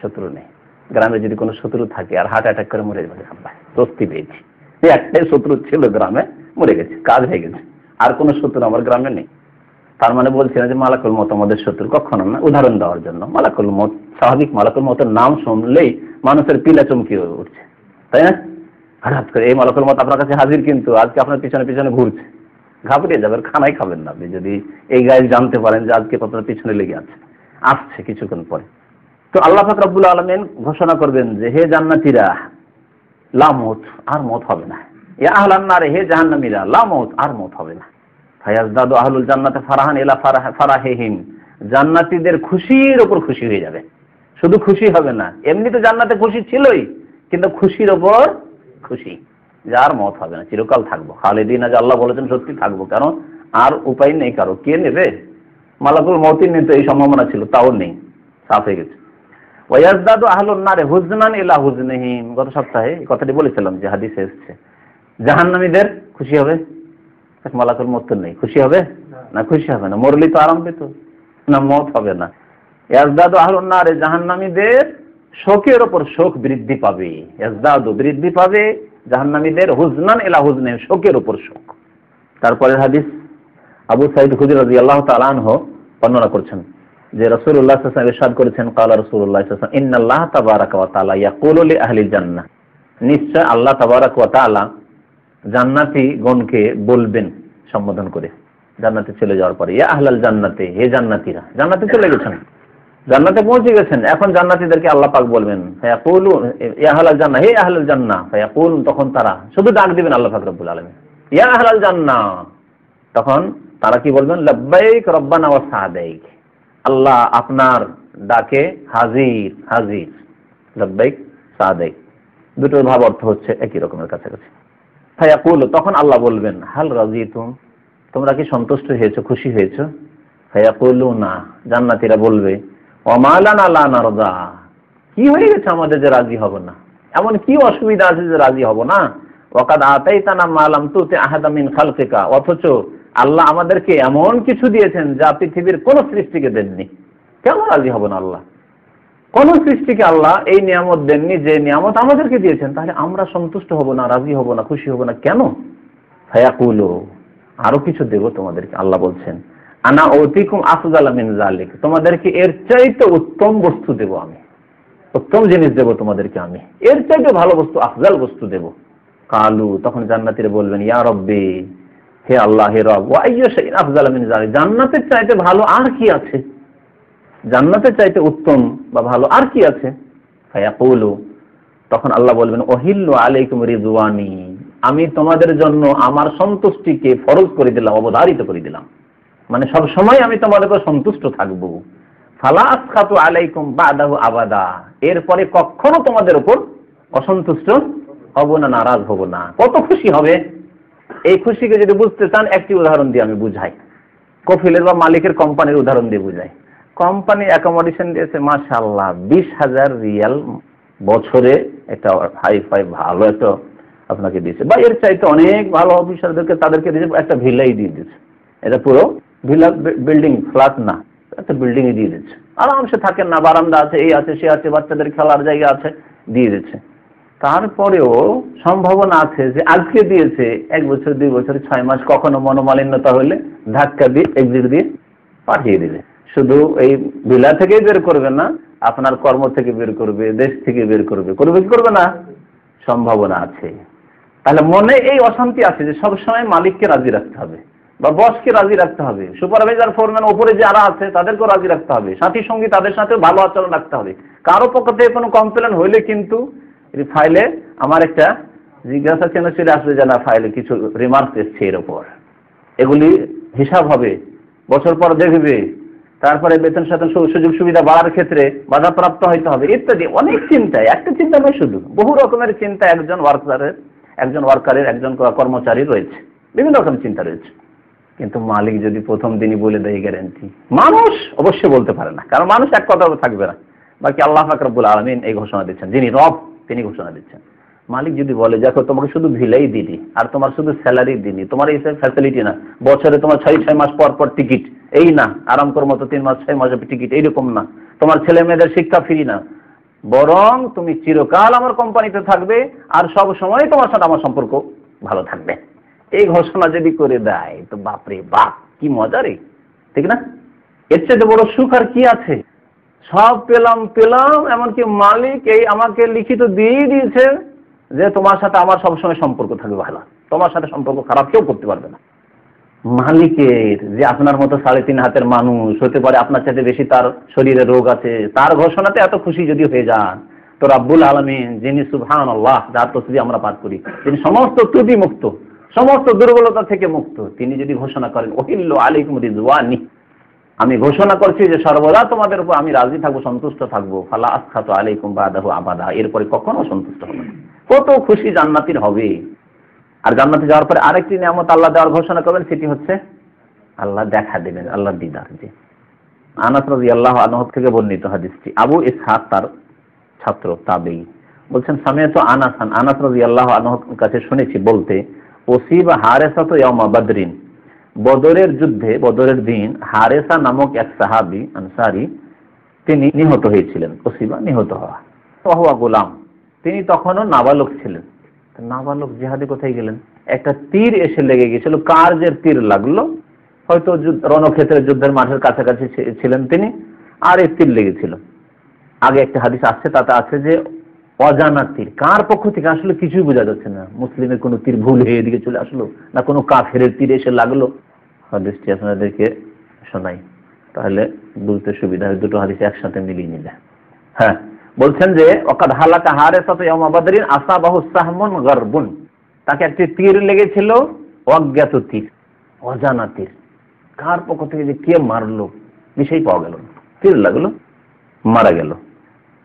শত্রু নেই। গ্রামে যদি কোনো শত্রু থাকে আর হার্ট অ্যাটাক করে মরে যাবে আল্লাহ স্বস্তি পেয়েছি। একটাই শত্রু ছিল গ্রামে, মরে গেছে, কাজ হয়ে গেছে। আর কোনো শত্রু আমার গ্রামে নেই। তার মানে বলছি না যে মালাকুল মত আমাদের শত্রু, কখনো না। উদাহরণ দেওয়ার জন্য, মালাকুল মত স্বাভাবিক মালাকুল মতের নাম শুনলেই মানুষের পিলা চমকি উঠছে। তাই না? হঠাৎ করে, এই মালাকুল মত আপনার কাছে হাজির কিন্তু, আজকে আপনার পিছনে পিছনে ঘুরছে। ঘাবড়িয়ে যাবেন খানাই খাবেন না আপনি। যদি এই গায়ে জানতে পারেন যে আজকে আপনার পিছনে লেগে আছে। আসছে কিছুক্ষণ পরে। তো আল্লাহ ফাকরাবুল আলমেন ঘোষণা করবেন যে, হে জান্নাতিরা, লামত আর মত হবে না। এ আহলান্নারে হে জাহান্নামীরা, লামত আর মত হবে না। ফায়াজদাদু আহলুল জান্নাতে ফারাহান এলা ফারাহেহিম। জান্নাতীদের খুশির ওপর খুশি হয়ে যাবে। শুধু খুশি হবে না, এমনি তো জান্নাতে খুশি ছিলই, কিন্তু খুশির ওপর খুশি। যার মত হবে না, চিরকাল থাকব। খালেদিন আজ আল্লাহ বলেছেন, সত্যি থাকব। কারণ আর উপায় নেই কারও। কে নেবে? মালাকুল মতিন নিতে এই সম্ভাবনা ছিল, তাও নেই। সাফ হয়ে গেছে। ওয়াজদাদু আহলুন নারে হুজনান ইলা হুজনিহিম। গত সপ্তাহে এই কথাটি বলেছিলাম যে হাদিসে এসেছে। জাহান্নামীদের খুশি হবে? মালাকুল মত নেই। খুশি হবে? না খুশি হবে না? মরলি তো আরাম পেত না মত হবে না। ইয়াজদাদু আহলুন নারে জাহান্নামীদের শোকের ওপর শোক বৃদ্ধি পাবে। ইয়াজদাদু বৃদ্ধি পাবে জাহান্নামীদের হুজনান এলা হুজনে শোকের ওপর শোক। তারপরে হাদিস আবু সাইদ খুদির রাদিয়াল্লাহু তাআলা আনহু বর্ণনা করছেন। যে রাসূলুল্লাহ সাল্লাল্লাহু ইরশাদ করেছেন আলাইহি ওয়াসাল্লাম, ইন্নাল্লাহ তাবারাকা ওয়া তাআলা ইয়াকুলু লি আহলিল জান্নাহ। নিশ্চয় আল্লাহ তাবারাক ওয়া তাআলা জান্নাতি গণকে বলবেন সম্বোধন করে। জান্নাতে চলে যাওয়ার পরে, ইয়া আহলাল জান্নাতে, হে জান্নাতীরা, জান্নাতে চলে গেছেন। জান্নাতে পৌঁছে গেছেন, এখন জান্নাতীদেরকে আল্লাহ পাক বলবেন, ফায়াকুলু, ইয়া আহলাল জান্নাহ, হে আহলাল জান্নাহ ফায়াকুলুন তখন তারা শুধু ডাক দিবেন আল্লাহ পাক রব্বুল আলামিন। ইয়া আহলাল জান্নাহ, তখন তারা কি বলবেন, লব্বাইক রব্বানা ওয়া সাদাইক। আল্লাহ আপনার ডাকে হাজির হাজির। লব্বাইক সাদাইক দুটোর ভাব অর্থ হচ্ছে একই রকমের কাছাকাছি। ফায়াকুল, তখন আল্লাহ বলবেন, হাল রাজিতুম? তোমরা কি সন্তুষ্ট হয়েছো, খুশি হয়েছো? ফায়াকুলু না জান্নাতীরা বলবে অমালানা লা নারদা। কি হয়ে গেছে আমাদের যে রাজি হব না? এমন কি অসুবিধা আছে যে রাজি হব না? ওয়াকাদ আতাইতানা মালাম তুতে আহাদা মিন খালকিকা। অথচ আল্লাহ আমাদেরকে এমন কিছু দিয়েছেন যা পৃথিবীর কোন সৃষ্টিকে দেননি। কেন রাজি হব না আল্লাহ? কোন সৃষ্টিকে আল্লাহ এই নিয়ামত দেননি, যে নিয়ামত আমাদেরকে দিয়েছেন, তাহলে আমরা সন্তুষ্ট হব না, রাজি হব না, খুশি হব না, কেন? ফায়াকুলো, আরও কিছু দেব তোমাদেরকে, আল্লাহ বলছেন। আনা অতিকুম আফজাল মিন জালিক তোমাদেরকে এর চাইতে উত্তম বস্তু দেব আমি। উত্তম জিনিস দেব তোমাদেরকে আমি। এর চাইতে ভালো বস্তু, আফজাল বস্তু দেব। কালু, তখন জান্নাতীরা বলবেন, ইয়া রব্বি হে আল্লাহ হে রব, ওয়া আইয়ু শাইইন আফজাল মিন জালিক জান্নাতের চাইতে ভালো আর কি আছে? জান্নাতের চাইতে উত্তম বা ভালো আর কি আছে? ফায়াকুলু, তখন আল্লাহ বলবেন, ওহিল্লু আলাইকুম রিজওয়ানি, আমি তোমাদের জন্য আমার সন্তুষ্টিকে ফরজ করে দিলাম, অবধারিত করে দিলাম। মানে সব সময় আমি তোমাদের সন্তুষ্ট থাকব। ফালা আসখাতু আলাইকুম বাদাহু আবাদা, এরপরে কখনো তোমাদের উপর অসন্তুষ্ট হব না, নারাজ হব না। কত খুশি হবে? এই খুশিকে যদি বুঝতে চান, একটি উদাহরণ দিয়ে আমি বুঝাই। কফিলের বা মালিকের কোম্পানির উদাহরণ দিয়ে বুঝাই। কোম্পানি অ্যাকোমোডেশন দিয়েছে মাশাল্লাহ বিশ হাজার রিয়াল বছরে একটা হাই ফাই ভালো একটা আপনাকে দিয়েছে। বা এর চাইতে অনেক ভালো অফিসারদেরকে তাদেরকে দিয়েছে, একটা ভিলাই দিয়ে দিয়েছে। এটা পুরো ভিলা বিল্ডিং, ফ্ল্যাট না, একটা বিল্ডিং দিয়ে দিচ্ছে আরামসে থাকেন না, বারান্দা আছে, এই আছে, সে আছে, বাচ্চাদের খেলার জায়গা আছে, দিয়ে দিচ্ছে তারপরেও সম্ভাবনা আছে যে আজকে দিয়েছে এক বছর, দুই বছর, ছয় মাস কখনো মনোমালিন্যতা হলে ধাক্কা দিয়ে এক্সিট দিয়ে পাঠিয়ে দিবে। শুধু এই বিলা থেকেই বের করবে না, আপনার কর্ম থেকে বের করবে, দেশ থেকে বের করবে। করবে কি করবে না? সম্ভাবনা আছে। তাহলে মনে এই অশান্তি আছে যে সবসময় মালিককে রাজি রাখতে হবে বা বসকে রাজি রাখতে হবে। সুপারভাইজার, ফোরম্যান, ওপরে যারা আছে তাদেরকেও রাজি রাখতে হবে। সাথী সঙ্গী তাদের সাথে ভালো আচরণ রাখতে হবে। কারও পক্ষ থেকে কোনো কমপ্লেন হইলে কিন্তু ফাইলে আমার একটা জিজ্ঞাসা কেন চলে আসবে যে না ফাইলে কিছু রিমার্ক এসছে এর ওপর এগুলি হিসাব হবে, বছর পর দেখবে। তারপরে বেতন সাতন সুযোগ সুবিধা বাড়ার ক্ষেত্রে বাধাপ্রাপ্ত হইতে হবে, ইত্যাদি। অনেক চিন্তায় একটা চিন্তা নয় শুধু, বহু রকমের চিন্তা একজন ওয়ার্কারের একজন ওয়ার্কারের একজন কর্মচারী রয়েছে। বিভিন্ন রকম চিন্তা রয়েছে। কিন্তু মালিক যদি প্রথম দিনই বলে দেয় গ্যারেন্টি মানুষ অবশ্যই বলতে পারে না, কারণ মানুষ এক কথা থাকবে না। বাকি আল্লাহ ফাকরাবুল আলমিন এই ঘোষণা দিচ্ছেন, যিনি রব তিনি ঘোষণা দিচ্ছেন। মালিক যদি বলে, দেখো, তোমাকে শুধু ভিলাই দিলি আর তোমার শুধু স্যালারি দিলি তোমার এই ফ্যাসিলিটি না। বছরে তোমার ছয় ছয় মাস পর পর টিকিট এই না, আরাম কর মতো তিন মাস, ছয় মাসের টিকিট এইরকম না। তোমার ছেলে মেয়েদের শিক্ষা ফ্রি না। বরং তুমি চিরকাল আমার কোম্পানিতে থাকবে, আর সব সময় তোমার সাথে আমার সম্পর্ক ভালো থাকবে। এই ঘোষণা যদি করে দেয়, তো বাপরে বাপ, কি মজা রে। ঠিক না? এর চেয়ে বড় সুখ আর কি আছে? সব পেলাম পেলাম, এমনকি মালিক এই আমাকে লিখিত দিয়েই দিয়েছে যে তোমার সাথে আমার সবসময় সম্পর্ক থাকবে ভালো। তোমার সাথে সম্পর্ক খারাপ কেউ করতে পারবে না। মালিকের যে আপনার মতো সাড়ে তিন হাতের মানুষ, হতে পারে আপনার সাথে বেশি তার শরীরে রোগ আছে, তার ঘোষণাতে এত খুশি যদি হয়ে যান, তো রাব্বুল আলমিন, যিনি সুবহান আল্লাহ যার তসবি আমরা পাঠ করি, তিনি সমস্ত ত্রুটি মুক্ত সমস্ত দুর্বলতা থেকে মুক্ত, তিনি যদি ঘোষণা করেন, ওহিল্ল আলিকুম আমি ঘোষণা করছি যে সর্বদা তোমাদের উপর আমি রাজি থাকব, সন্তুষ্ট থাকব। ফালা আস্থাত আলাইকুম বাদাহু আবাদা। এরপরে কখনো সন্তুষ্ট হবে কত খুশি জান্নাতির হবে। আর জান্নাতে যাওয়ার পরে আরেকটি নিয়ামত আল্লাহ দেওয়ার ঘোষণা করবেন, সেটি হচ্ছে আল্লাহ দেখা দেবেন আল্লাহ দিদার যে। আনাস রাজি আল্লাহ আনহদ থেকে বর্ণিত হাদিসটি। আবু ইসহাক তার ছাত্র, তাবেই। বলছেন, সামিয়াত আনাসান। আনাস রাজি আল্লাহ আনহদ কাছে শুনেছি বলতে, ওসিব হারেসাত ইয়ামা বদরিন। বদরের যুদ্ধে, বদরের দিন, হারেসা নামক এক সাহাবি, আনসারি, তিনি নিহত হয়েছিলেন, ওসিবা নিহত হওয়া। ওহুয়া গোলাম, তিনি তখনও নাবালক ছিলেন। নাবালক জিহাদে কোথায় গেলেন? একটা তীর এসে লেগে কার যে তীর লাগল? হয়তো রণক্ষেত্রের যুদ্ধের মাঠের কাছাকাছি ছিলেন তিনি, আর এই তীর লেগেছিল। আগে একটা হাদিস আসছে তাতে আছে যে অজানা তীর কার পক্ষ থেকে? আসলে কিছুই বোঝা যাচ্ছে না। মুসলিমের কোনো তীর ভুল হয়ে এদিকে চলে আসলো, না কোনো কাফের তীর এসে লাগল? হাদিসটি আপনাদেরকে শোনাই। তাহলে বুঝতে সুবিধা হয়, দুটো হাদিস একসাথে মিলিয়ে নিলে। হ্যাঁ বলছেন যে অকাদ হালাকা হারে সাথে ইমাবাদরিন আসাবাহু সাহমুন গরবুন। তাকে একটি তীর লেগেছিল, অজ্ঞাত তীর, অজানা তীর। কার পক্ষ থেকে যে কে মারলো? বিষয় পাওয়া গেল তীর লাগল, মারা গেল।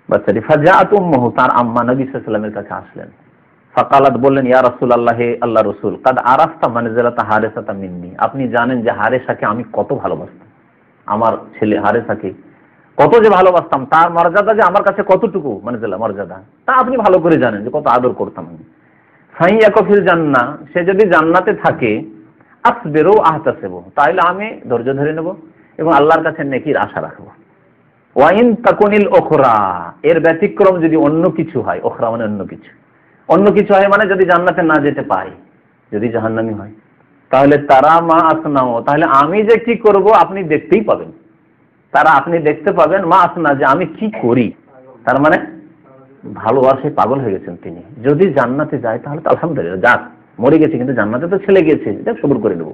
বাচ্চাটি ফাজাত উম্মহ, তার আম্মা নবী সাল্লামের কাছে আসলেন। ফাকালাত বললেন, ইয়া রাসূল আল্লাহ আল্লাহ রসুল, কাদ আরাস্তা মানজিলাতা হারেসাতা মিন্নি। আপনি জানেন যে হারেসাকে আমি কত ভালোবাসতাম। আমার ছেলে হারেসাকে কত যে ভালোবাসতাম, তার মর্যাদা যে আমার কাছে কতটুকু? মানজিলা মর্যাদা। তা আপনি ভালো করে জানেন যে কত আদর করতাম আমি। ফাইয়া কফিল জান্না, সে যদি জান্নাতে থাকে আসবেরও আহতাসেব তাহলে আমি ধৈর্য ধরে নেব এবং আল্লাহর কাছে নেকির আশা রাখব। ওয়াইন তাকুনিল ওখরা, এর ব্যতিক্রম যদি অন্য কিছু হয়, ওখরা মানে অন্য কিছু। অন্য কিছু হয় মানে যদি জান্নাতে না যেতে পাই যদি জাহান্নামি হয়। তাহলে তারা মা আসনাও, তাহলে আমি যে কি করব আপনি দেখতেই পাবেন। তারা আপনি দেখতে পাবেন মা আসনা যে আমি কি করি। তার মানে ভালোবাসে পাগল হয়ে গেছেন তিনি। যদি জান্নাতে যায় তাহলে তো আলহামদুলিল্লাহ, যাক, মরে গেছে কিন্তু জান্নাতে তো ছেলে গেছে দেখ সবুর করে নেব।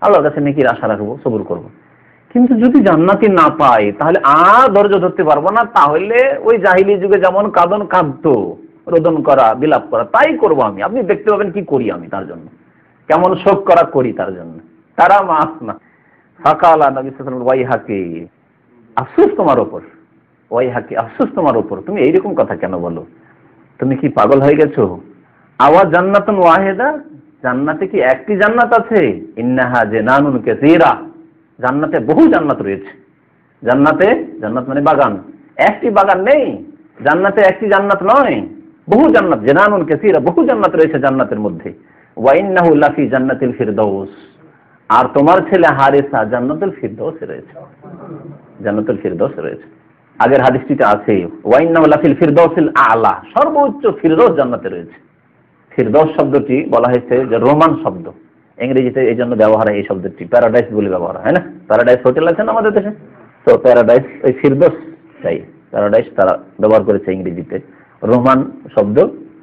আল্লাহর কাছে নাকি আশা রাখব, সবুর করব। কিন্তু যদি জান্নাতি না পাই তাহলে আর ধৈর্য ধরতে পারব না, তাহলে ওই জাহিলি যুগে যেমন কাঁদন কাঁদতো, রোদন করা, বিলাপ করা, তাই করব আমি। আপনি দেখতে পাবেন কি করি আমি তার জন্য। কেমন শোক করা করি তার জন্য। তারা মাস না। নবী ওয়াই হাকে, আফসোস তোমার ওপর। ওয়াই হাকে, আফসোস তোমার ওপর। তুমি এইরকম কথা কেন বলো? তুমি কি পাগল হয়ে গেছো? আওয়াজ জান্নাতুন ওয়াহেদা? জান্নাতে কি একটি জান্নাত আছে? ইন্নাহা যে নানুন কে কেসিরা। জান্নাতে বহু জান্নাত রয়েছে। জান্নাতে, জান্নাত মানে বাগান। একটি বাগান নেই, জান্নাতে একটি জান্নাত নয়, বহু জান্নাত, জেনানুন কেসিরা, বহু জান্নাত রয়েছে জান্নাতের মধ্যে। লাফি জান্নাতিল ফিরদৌস আর তোমার ছেলে হারিসা জান্নাতুল ফিরদৌসে রয়েছে। জান্নাতুল ফিরদৌস রয়েছে। আগের হাদিসটিতে আছে ওয়াইন্নাহু লাফিল ফিরদৌসিল আলা। সর্বোচ্চ ফিরদৌস জান্নাতে রয়েছে। ফিরদৌস শব্দটি বলা হয়েছে যে রোমান শব্দ। ইংরেজিতে এই জন্য ব্যবহার হয় এই শব্দটি প্যারাডাইস বলে ব্যবহার হয়, না? প্যারাডাইস হোটেল আছে না আমাদের দেশে? তো প্যারাডাইস ওই ফিরদোস চাই প্যারাডাইস তারা ব্যবহার করেছে ইংরেজিতে। রোমান শব্দ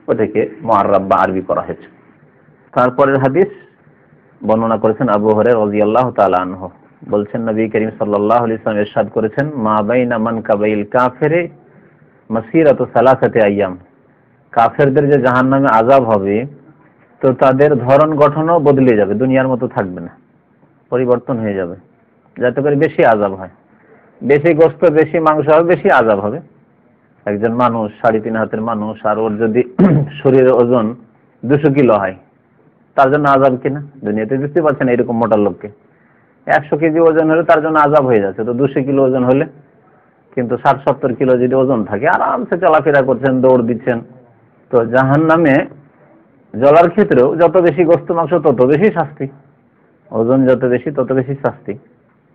ওটাকে মহারাব বা আরবি করা হয়েছে। তারপরের হাদিস বর্ণনা করেছেন আবু হরে রাজি আল্লাহ আনহ। বলছেন, নবী করিম সাল্লাহ ইসলাম এরশাদ করেছেন, মা বাইনা মান কাবাইল কাফেরে মাসিরাত সালাসাতে আইয়াম। কাফেরদের যে জাহান্নামে আজাব হবে তো তাদের ধরন গঠনও বদলে যাবে, দুনিয়ার মতো থাকবে না, পরিবর্তন হয়ে যাবে। যাতে করে বেশি আজাব হয়। বেশি গোস্ত, বেশি মাংস হবে, বেশি আজাব হবে। একজন মানুষ, সাড়ে তিন হাতের মানুষ, আর ওর যদি শরীরের ওজন দুশো কিলো হয়, তার জন্য আজাব কিনা? দুনিয়াতে বুঝতে পারছেন এরকম মোটা লোককে। একশো কেজি ওজন হলে তার জন্য আজাব হয়ে যাচ্ছে। তো দুশো কিলো ওজন হলে, কিন্তু ষাট সত্তর কিলো যদি ওজন থাকে, আরামসে চলাফেরা করছেন, দৌড় দিচ্ছেন। তো জাহান নামে জলার ক্ষেত্রেও যত বেশি গোস্ত মাংস, তত বেশি শাস্তি। ওজন যত বেশি, তত বেশি শাস্তি।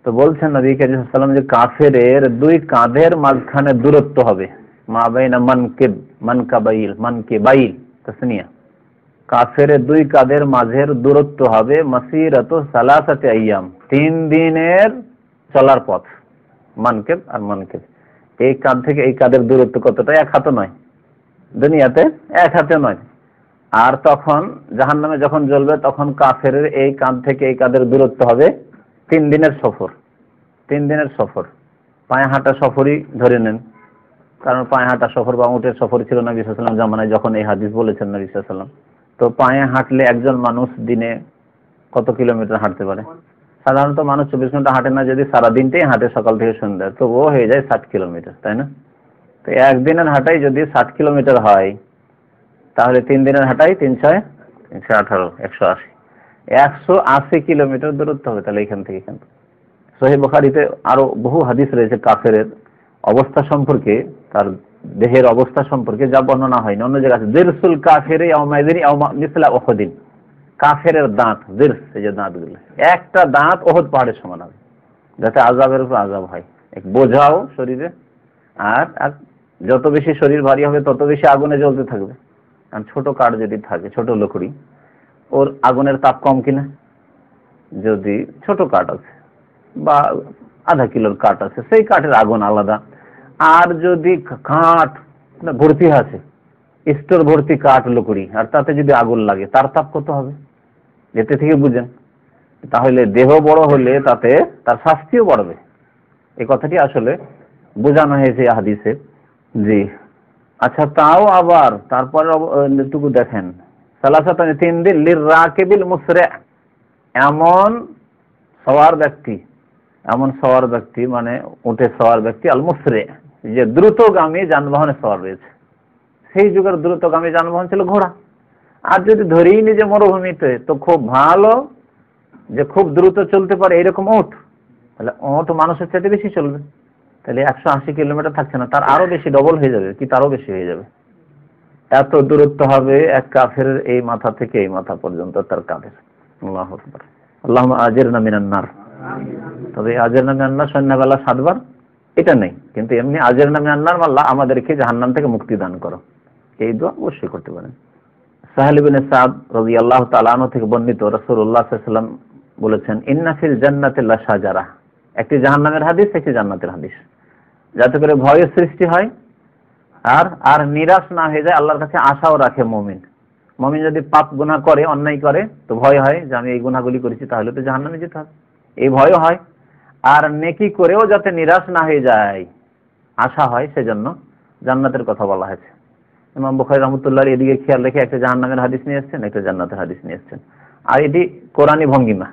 তো বলছেন নবী কাজী যে কাফের দুই কাঁধের মাঝখানে দূরত্ব হবে। মা বাইনা মানকে, মানকা বাইল, মানকে বাইল, তসনিয়া। কাফের দুই কাঁধের মাঝের দূরত্ব হবে মাসিরাত সালাসাতে আইয়াম। তিন দিনের চলার পথ মানকেব আর মানকেব এই কাঁধ থেকে এই কাঁধের দূরত্ব কতটা? এক হাতে নয়। দুনিয়াতে এক হাতে নয়। আর তখন জাহান নামে যখন জ্বলবে, তখন কাফের এই কাঁধ থেকে এই কাঁধের দূরত্ব হবে তিন দিনের সফর। তিন দিনের সফর। পায়ে হাঁটা সফরই ধরে নেন। কারণ পায়ে হাঁটা সফর বা উটের সফর ছিল নবী সাল্লাম জামানায় যখন এই হাদিস বলেছেন নবী সাল্লাম তো পায়ে হাঁটলে একজন মানুষ দিনে কত কিলোমিটার হাঁটতে পারে? সাধারণত মানুষ চব্বিশ ঘণ্টা হাঁটে না, যদি সারা দিনটাই হাঁটে সকাল থেকে সন্ধ্যা, তবুও হয়ে যায় ষাট কিলোমিটার, তাই না? তো একদিনের হাঁটাই যদি ষাট কিলোমিটার হয় তাহলে তিন দিনের হাঁটাই তিন ছয় তিনশো আঠারো, একশো আশি। একশো আশি কিলোমিটার দূরত্ব হবে তাহলে এখান থেকে এখান সহি বখারিতে আরও বহু হাদিস রয়েছে কাফের অবস্থা সম্পর্কে, তার দেহের অবস্থা সম্পর্কে, যা বর্ণনা হয়নি। অন্য জায়গায় দেরসুল কাফের মিসলা ওহদিন কাফের দাঁত দীর্ঘ এই যে দাঁতগুলো। একটা দাঁত ওহদ পাহাড়ের সমান হবে, যাতে আজাবের উপর আজাব হয়। এক বোঝাও শরীরে, আর আর যত বেশি শরীর ভারী হবে, তত বেশি আগুনে জ্বলতে থাকবে। কারণ ছোট কাঠ যদি থাকে, ছোট লকড়ি, ওর আগুনের তাপ কম কিনা? যদি ছোট কাঠ আছে বা আধা কিলোর কাঠ আছে, সেই কাঠের আগুন আলাদা। আর যদি কাঠ ভর্তি আছে, স্টোর ভর্তি কাঠ, লকড়ি, আর তাতে যদি আগুন লাগে, তার তাপ কত হবে? এতে থেকে বুঝেন। তাহলে দেহ বড় হলে তাতে তার শাস্তিও বাড়বে। এই কথাটি আসলে বোঝানো হয়েছে হাদিসে জি আচ্ছা তাও আবার তারপরে টুকু দেখেন। সালাসাতান তিন দিন লির রাকেবিল মুসরে। এমন সওয়ার ব্যক্তি, এমন সওয়ার ব্যক্তি মানে উঠে সওয়ার ব্যক্তি আল মুসরে। যে দ্রুতগামী যানবাহনে সওয়ার রয়েছে। সেই যুগের দ্রুতগামী যানবাহন ছিল ঘোড়া। আর যদি ধরেই নি যে মরুভূমিতে, তো খুব ভালো যে খুব দ্রুত চলতে পারে এরকম ওঠ তাহলে ওঠ মানুষের চাইতে বেশি চলবে। তাহলে একশো আশি কিলোমিটার থাকছে না, তার আরও বেশি ডবল হয়ে যাবে, কি তারও বেশি হয়ে যাবে। এত দূরত্ব হবে এক কাফের এই মাথা থেকে এই মাথা পর্যন্ত তার কাফের আল্লাহ আল্লাহ আজের না মিনান্নার তবে আজের নামে আন্নার সন্ধ্যাবেলা সাতবার, এটা নেই। কিন্তু এমনি আজের নামে আন্নার মাল্লাহ আমাদেরকে জাহান্নাম থেকে মুক্তি দান করো। এই দোয়া অবশ্যই করতে পারেন। সাহেলিবিন সাদ রাজি আল্লাহ তালানো থেকে বর্ণিত রসুল্লাহ সাল্লাম বলেছেন ইন্নাফিল জান্নাতিল্লা সাজারা একটি জাহান্নামের হাদিস, একটি জান্নাতের হাদিস। যাতে করে ভয়ের সৃষ্টি হয়, আর আর নিরাশ না হয়ে যায়, আল্লাহর কাছে আশাও রাখে মমিন। মমিন যদি পাপ গুনাহ করে, অন্যায় করে, তো ভয় হয় যে আমি এই গুনাহগুলি করেছি, তাহলে তো জাহান্নামে যেতে হবে। এই ভয়ও হয়। আর নেকি করেও যাতে নিরাশ না হয়ে যায়, আশা হয়, সেজন্য জান্নাতের কথা বলা হয়েছে। ইমাম বুখারী রহমতুল্লাহ এদিকে খেয়াল রেখে একটা জাহান্নামের হাদিস নিয়ে এসেছেন, একটা জান্নাতের হাদিস নিয়ে এসেছেন। আর এটি কোরআনী ভঙ্গিমা।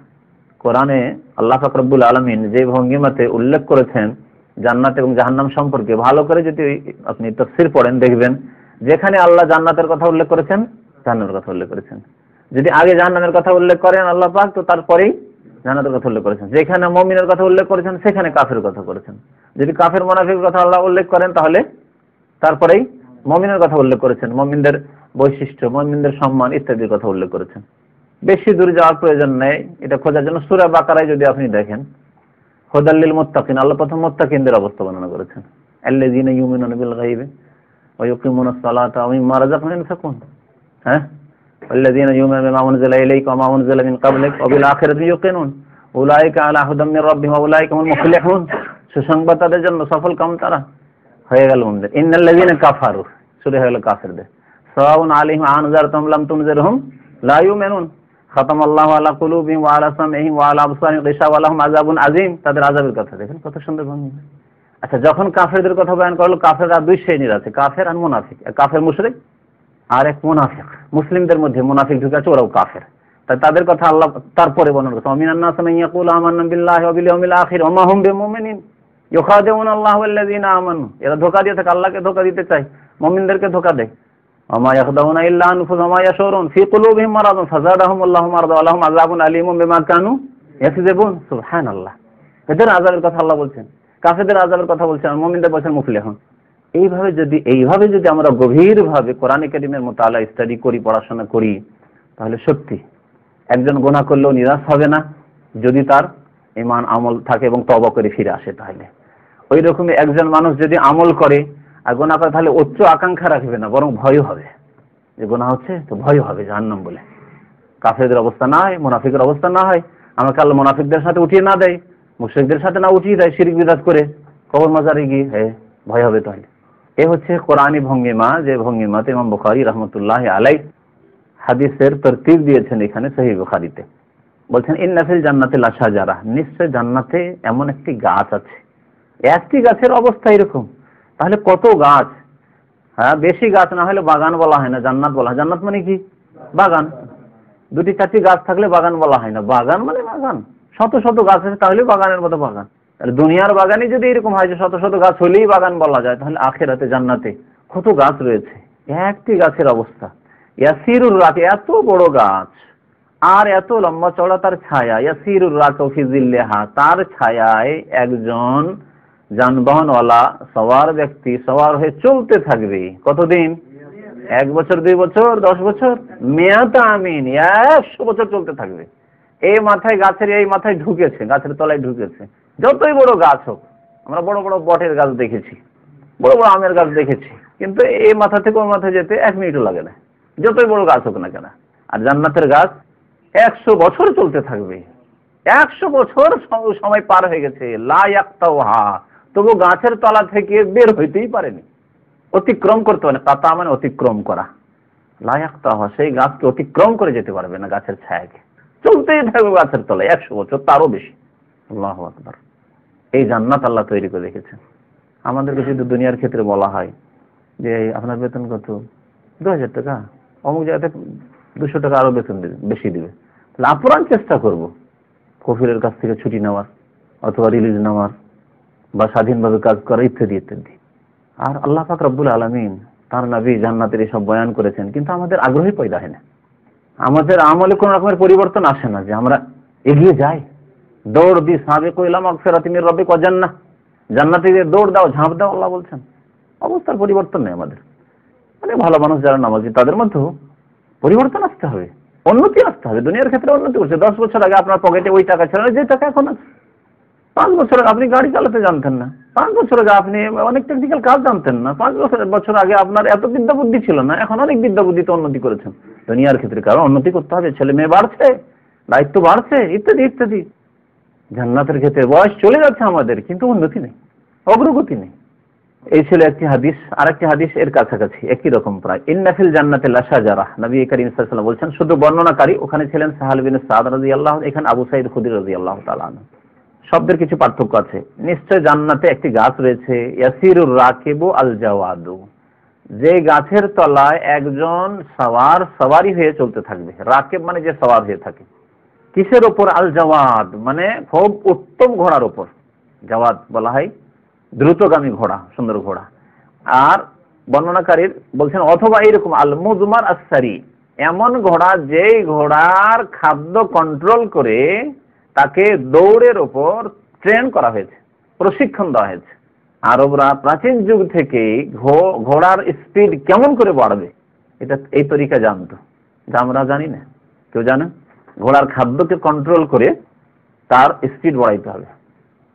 কোরআনে আল্লাহ ফাকরবুল আলমিন যে ভঙ্গিমাতে উল্লেখ করেছেন জান্নাত এবং জাহান্নাম সম্পর্কে ভালো করে যদি আপনি তফসির পড়েন, দেখবেন যেখানে আল্লাহ জান্নাতের কথা উল্লেখ করেছেন, জাহান্নামের কথা উল্লেখ করেছেন। যদি আগে জাহান্নামের কথা উল্লেখ করেন আল্লাহ পাক, তো তারপরেই জান্নাতের কথা উল্লেখ করেছেন। যেখানে মমিনের কথা উল্লেখ করেছেন, সেখানে কাফের কথা করেছেন। যদি কাফের মোনাফিকের কথা আল্লাহ উল্লেখ করেন, তাহলে তারপরেই মমিনের কথা উল্লেখ করেছেন। মমিনদের বৈশিষ্ট্য, মমিনদের সম্মান ইত্যাদির কথা উল্লেখ করেছেন। বেশি দূর যাওয়ার প্রয়োজন নেই। এটা খোঁজার জন্য সুরা বাকারায় যদি আপনি দেখেন হোদাল্লিল মোত্তাকিন, আল্লাহ প্রথম মোত্তাকিনদের অবস্থা বর্ণনা করেছেন। আল্লাযীনা ইউমিনুনা বিল গায়বি ওয়া ইউকিমুনা সালাতা ওয়া মিম্মা রাযাকনাহুম ইউনফিকুন হ্যাঁ? আল্লাযীনা ইউমিনুনা বিমা উনজিলা ইলাইকা ওয়া মা উনজিলা মিন ক্বাবলিক ওয়া বিল আখিরাতি ইউকিনুন। উলাইকা আলা হুদাম মির রাব্বিহিম ওয়া উলাইকা হুমুল মুফলিহুন সুসংবাদ তাদের জন্য সফল কাম তারা। হয়ে গেল মুমিন ইন্নাল্লাযীনা কাফারু শুধু হয়ে গেল কাফিরদের। সাওয়াউন আলাইহিম আনজারতুম লাম তুনজিরহুম লা ইউমিনুন। খতম আল্লাহ আলা কুলুবিহিম ওয়া আলা সামইহিম ওয়া আলা আবসারিহিম গিশাওয়া লাহুম আযাবুন আযীম। তাদের আযাবের কথা দেখেন, কত সুন্দর ভঙ্গি আচ্ছা যখন কাফেরদের কথা বয়ান করল, কাফেররা দুই শ্রেণির আছে, কাফের আর মুনাফিক। কাফের মুশরিক, আর এক মুনাফিক। মুসলিমদের মধ্যে মুনাফিক ঢুকে আছে, ওরাও কাফের। তাই তাদের কথা আল্লাহ তারপরে বর্ণনা করছে অমিনান নাস মান ইয়াকুলু আমান্না বিল্লাহি ওয়া বিল ইয়াউমিল আখির ওয়া মা হুম বিমুমিনিন। ইউখাদিউন আল্লাহ ওয়াল্লাযিনা আমানু। এরা ধোঁকা দিয়ে থাকে, আল্লাহকে ধোঁকা দিতে চায়, মুমিনদেরকে ধোঁকা দেয়। ওমা ইয়াখদাউনা ইল্লা আনফুসাহুম ওয়া ইয়াশুরুন ফি কুলুবিহিম মারাদুন ফাযাদাহুম আল্লাহু মারাদা ওয়া লাহুম আযাবুন আলীমুন বিমা কানু ইয়াকযিবুন সুবহানাল্লাহ এদের আযাবের কথা আল্লাহ বলছেন। কাফেরদের আযাবের কথা বলছেন, মুমিনদের বলছেন, মুফলিহুন। এইভাবে যদি এইভাবে যদি আমরা গভীরভাবে কোরআন একাডেমির মোতালা স্টাডি করি, পড়াশোনা করি, তাহলে সত্যি একজন গোনা করলেও নিরাশ হবে না। যদি তার ইমান আমল থাকে এবং তবা করে ফিরে আসে তাহলে। ওই রকমই একজন মানুষ যদি আমল করে আর গোনা করে তাহলে উচ্চ আকাঙ্ক্ষা রাখবে না, বরং ভয় হবে। যে গোনা হচ্ছে, তো ভয় হবে জাহান্নাম বলে। কাফেরদের অবস্থা না হয়, মুনাফিকের অবস্থা না হয়, আমাকে আল্লাহ মুনাফিকদের সাথে উঠিয়ে না দেয়, মুশ্রিকদের সাথে না উঠিয়ে দেয় শিরিক বিদাত করে কবর মাজারে গিয়ে হ্যাঁ ভয় হবে তাহলে। এ হচ্ছে কোরআনী ভঙ্গিমা, যে ভঙ্গিমাতে ইমাম বুখারী রহমতুল্লাহ আলাই হাদিসের তরতিব দিয়েছেন এখানে সহি বুখারীতে। বলছেন ইন্নাফিল জান্নাতে লাশা যারা নিশ্চয় জান্নাতে এমন একটি গাছ আছে। একটি গাছের অবস্থা এরকম। তাহলে কত গাছ? হ্যাঁ বেশি গাছ না হলে বাগান বলা হয় না, জান্নাত বলা হয়। জান্নাত মানে কি? বাগান। দুটি চারটি গাছ থাকলে বাগান বলা হয় না। বাগান মানে বাগান। শত শত গাছ আছে, তাহলে বাগানের মতো বাগান। তাহলে দুনিয়ার বাগানে যদি এরকম হয় যে শত শত গাছ হলেই বাগান বলা যায়, তাহলে আখেরাতে জান্নাতে কত গাছ রয়েছে? একটি গাছের অবস্থা। ইয়াসিরুর রাত, এত বড় গাছ। আর এত লম্বা চড়া তার ছায়া। ইয়াসিরুর রাত ফিজিল্লেহা তার ছায়ায় একজন যানবাহনওয়ালা সওয়ার ব্যক্তি সওয়ার হয়ে চলতে থাকবে। কতদিন? এক বছর, দুই বছর, দশ বছর? মেয়াতা আমিন, একশো বছর চলতে থাকবে। এই মাথায় গাছের, এই মাথায় ঢুকেছে, গাছের তলায় ঢুকেছে। যতই বড় গাছ হোক, আমরা বড় বড় বটের গাছ দেখেছি, বড় বড় আমের গাছ দেখেছি, কিন্তু এই মাথা থেকে ওই মাথায় যেতে এক মিনিটও লাগে না। যতই বড় গাছ হোক না কেন। আর জান্নাতের গাছ একশো বছর চলতে থাকবে। একশো বছর সময় পার হয়ে গেছে। লায়াক্তাও হা তবু গাছের তলা থেকে বের হইতেই পারেনি। অতিক্রম করতে পারে পাতা মানে অতিক্রম করা। লায়াক্তা হওয়া সেই গাছকে অতিক্রম করে যেতে পারবে না গাছের ছায়াকে। চলতেই থাকবে গাছের তলায়, একশো বছর, তারও বেশি। আল্লাহ আকবার। এই জান্নাত আল্লাহ তৈরি করে রেখেছেন। আমাদেরকে যদি দুনিয়ার ক্ষেত্রে বলা হয় যে, আপনার বেতন কত? দু হাজার টাকা। অমুক জায়গাতে দুশো টাকা আরও বেতন দেবে, বেশি দিবে। তাহলে আপ্রাণ চেষ্টা করব। কফিলের কাছ থেকে ছুটি নেওয়ার অথবা রিলিজ নেওয়ার। বা স্বাধীনভাবে কাজ করা ইত্যাদি ইত্যাদি আর আল্লাহ পাক রব্বুল আলমিন তার নবী জান্নাতের এসব বয়ান করেছেন, কিন্তু আমাদের আগ্রহী পয়দা হয় না। আমাদের আমলে কোনো রকমের পরিবর্তন আসে না যে আমরা এগিয়ে যাই। দৌড় দি সাবে কইলাম ফেরা তুমি রবে কজান না জান্নাতে দৌড় দাও, ঝাঁপ দাও, আল্লাহ বলছেন। অবস্থার পরিবর্তন নেই আমাদের। মানে ভালো মানুষ যারা নামাজি, তাদের মধ্যেও পরিবর্তন আসতে হবে, উন্নতি আসতে হবে। দুনিয়ার ক্ষেত্রে উন্নতি করছে। দশ বছর আগে আপনার পকেটে ওই টাকা ছিল যে টাকা এখন আছে। পাঁচ বছর আগে আপনি গাড়ি চালাতে জানতেন না। পাঁচ বছর আগে আপনি অনেক টেকনিক্যাল কাজ জানতেন না। পাঁচ বছর বছর আগে আপনার এত বিদ্যা বুদ্ধি ছিল না, এখন অনেক বিদ্যা বুদ্ধিতে উন্নতি করেছেন। দুনিয়ার ক্ষেত্রে কারণ উন্নতি করতে হবে, ছেলে মেয়ে বাড়ছে, দায়িত্ব বাড়ছে, ইত্যাদি ইত্যাদি। জান্নাতের ক্ষেত্রে বয়স চলে যাচ্ছে আমাদের, কিন্তু উন্নতি নেই, অগ্রগতি নেই। এই ছিল একটি হাদিস আর একটি হাদিস এর কাছাকাছি, একই রকম প্রায়। ইন্নাফিল জান্নাতে লাশা যারা নবী করিম সাল্লাল্লাহু বলছেন, শুধু বর্ণনাকারী, ওখানে ছিলেন সাহাল বিন সাদ রাদিয়াল্লাহু, এখানে আবু সাইদ খুদরি রাদিয়াল্লাহু তাআলা শব্দের কিছু পার্থক্য আছে। নিশ্চয় জান্নাতে একটি গাছ রয়েছে, ইয়াসিরুর রাকিবু আল জাওয়াদু যে গাছের তলায় একজন সওয়ার সওয়ারি হয়ে চলতে থাকবে। রাকিব মানে যে সওয়ার হয়ে থাকে। কিসের ওপর আল জাওয়াদ মানে খুব উত্তম ঘোড়ার ওপর জাওয়াদ বলা হয়, দ্রুতগামী ঘোড়া, সুন্দর ঘোড়া। আর বর্ণনাকারীর বলছেন, অথবা এইরকম আল মুজমার আসারি এমন ঘোড়া যেই ঘোড়ার খাদ্য কন্ট্রোল করে তাকে দৌড়ের ওপর ট্রেন করা হয়েছে, প্রশিক্ষণ দেওয়া হয়েছে। আরবরা প্রাচীন যুগ থেকে ঘোড়ার স্পিড কেমন করে বাড়বে, এটা এই তরিকা জানতো। যা আমরা জানি না, কেউ জানে? ঘোড়ার খাদ্যকে কন্ট্রোল করে তার স্পিড বাড়াইতে হবে।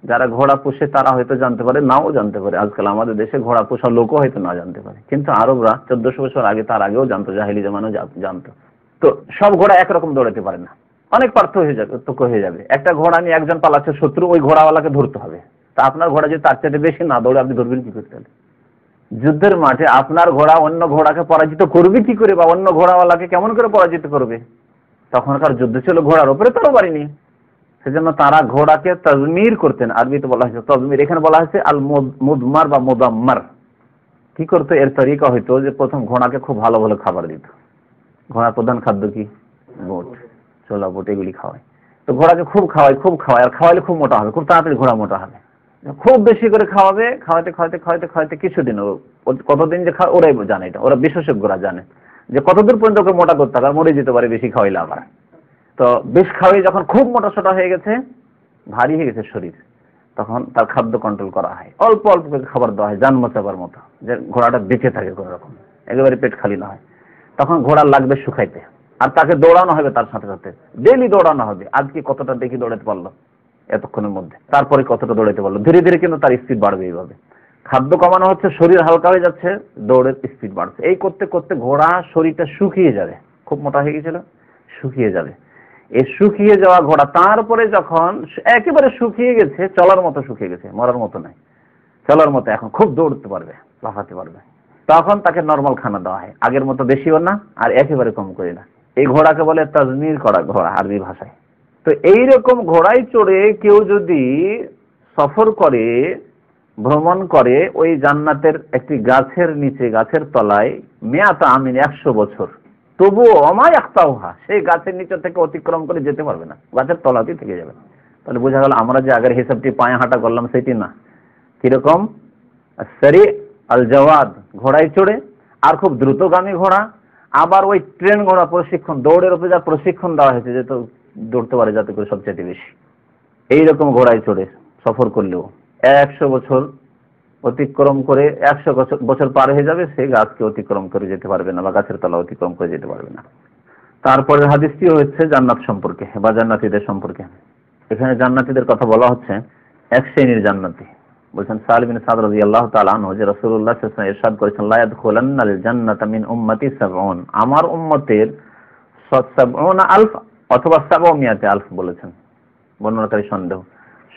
যারা ঘোড়া পুষে তারা হয়তো জানতে পারে, নাও জানতে পারে। আজকাল আমাদের দেশে ঘোড়া পোষা লোকও হয়তো না জানতে পারে। কিন্তু আরবরা চোদ্দশো বছর আগে তার আগেও জানতো, জাহিলি জামানো জানতো। তো সব ঘোড়া একরকম দৌড়াতে পারে না। অনেক পার্থক্য হয়ে যাবে, পার্থক্য হয়ে যাবে। একটা ঘোড়া নিয়ে একজন পালাচ্ছে শত্রু, ওই ঘোড়াওয়ালাকে ধরতে হবে। তা আপনার ঘোড়া যদি তার চাইতে বেশি না দৌড়ে, আপনি ধরবেন কি করতে হবে যুদ্ধের মাঠে আপনার ঘোড়া অন্য ঘোড়াকে পরাজিত করবে কি করে বা অন্য ঘোড়াওয়ালাকে কেমন করে পরাজিত করবে? তখনকার যুদ্ধ ছিল ঘোড়ার উপরে তরবারি নিয়ে। সেজন্য তারা ঘোড়াকে তজমির করতেন। আরবিতে বলা হয়েছে তজমির। এখানে বলা হয়েছে আল মুদমার বা মুদাম্মার। কি করতো? এর তরিকা হইতো যে প্রথম ঘোড়াকে খুব ভালো ভালো খাবার দিত। ঘোড়ার প্রধান খাদ্য কি? বোট ছোলা বোট এগুলি খাওয়ায় তো ঘোড়াকে খুব খাওয়ায় খুব খাওয়ায় আর খাওয়ালে খুব মোটা হবে, খুব তাড়াতাড়ি ঘোড়া মোটা হবে। খুব বেশি করে খাওয়াবে খাওয়াতে খাওয়াতে খাওয়াতে খাওয়াতে কিছুদিন কতদিন যে খাওয়া ওরাই জানে এটা, ওরা বিশেষজ্ঞরা জানে। যে কতদূর পর্যন্ত ওকে মোটা করতে হবে মরে যেতে পারে বেশি খাওয়াইলে আবার। তো বেশ খাওয়াই, যখন খুব মোটা সোটা হয়ে গেছে, ভারী হয়ে গেছে শরীর, তখন তার খাদ্য কন্ট্রোল করা হয়। অল্প অল্প করে খাবার দেওয়া হয়, যান মোচাবার মতো, যে ঘোড়াটা বেঁচে থাকে কোনো রকম একেবারে পেট খালি না হয়। তখন ঘোড়া লাগবে শুকাইতে। আর তাকে দৌড়ানো হবে তার সাথে সাথে। ডেলি দৌড়ানো হবে। আজকে কতটা দেখি দৌড়াতে পারল? এতক্ষণের মধ্যে। তারপরে কতটা দৌড়াতে পারল? ধীরে ধীরে কিন্তু তার স্পিড বাড়বে এইভাবে। খাদ্য কমানো হচ্ছে, শরীর হালকা হয়ে যাচ্ছে, দৌড়ের স্পিড বাড়ছে। এই করতে করতে ঘোড়া শরীরটা শুকিয়ে যাবে। খুব মোটা হয়ে গেছিল, শুকিয়ে যাবে। এই শুকিয়ে যাওয়া ঘোড়া, তারপরে যখন একেবারে শুকিয়ে গেছে, চলার মতো শুকিয়ে গেছে, মরার মতো নাই চলার মতো, এখন খুব দৌড়তে পারবে, লাফাতে পারবে। তখন তাকে নর্মাল খানা দেওয়া হয়। আগের মতো বেশিও না, আর একেবারে কম করে না। এই ঘোড়াকে বলে তাজমির করা ঘোড়া আরবি ভাষায়। তো এই রকম ঘোড়ায় চড়ে কেউ যদি সফর করে, ভ্রমণ করে ওই জান্নাতের একটি গাছের নিচে, গাছের তলায় মেয়াতা আমিন একশো বছর, তবুও অমায় আখতাউহা সেই গাছের নিচে থেকে অতিক্রম করে যেতে পারবে না, গাছের তলাতেই থেকে যাবে। তাহলে বোঝা গেল আমরা যে আগের হিসাবটি পায়ে হাঁটা করলাম সেটি না। কীরকম? সারি আল জওয়াদ ঘোড়ায় চড়ে, আর খুব দ্রুতগামী ঘোড়া আবার ওই ট্রেন ঘোড়া প্রশিক্ষণ, দৌড়ের উপরে যা প্রশিক্ষণ দেওয়া হয়েছে যে তো দৌড়তে পারে যাতে করে সবচেয়ে বেশি। এইরকম ঘোড়ায় চড়ে সফর করলেও। একশো বছর অতিক্রম করে একশো বছর পার হয়ে যাবে সে গাছকে অতিক্রম করে যেতে পারবে না বা গাছের তলা অতিক্রম করে যেতে পারবে না। তারপরে হাদিসটি হচ্ছে জান্নাত সম্পর্কে বা জান্নাতীদের সম্পর্কে। এখানে জান্নাতীদের কথা বলা হচ্ছে এক শ্রেণির জান্নাতি। বলছেন সালবিন সাদ রাজি আল্লাহ তালু যে রসুল্লাহ ইরশাদ করেছেন লায়াদ খোলান্নাল জান্নাত মিন উম্মতি সাবউন। আমার উম্মতের সাবউন আলফ অথবা সাবমিয়াতে আলফ বলেছেন। বর্ণনাকারী সন্দেহ।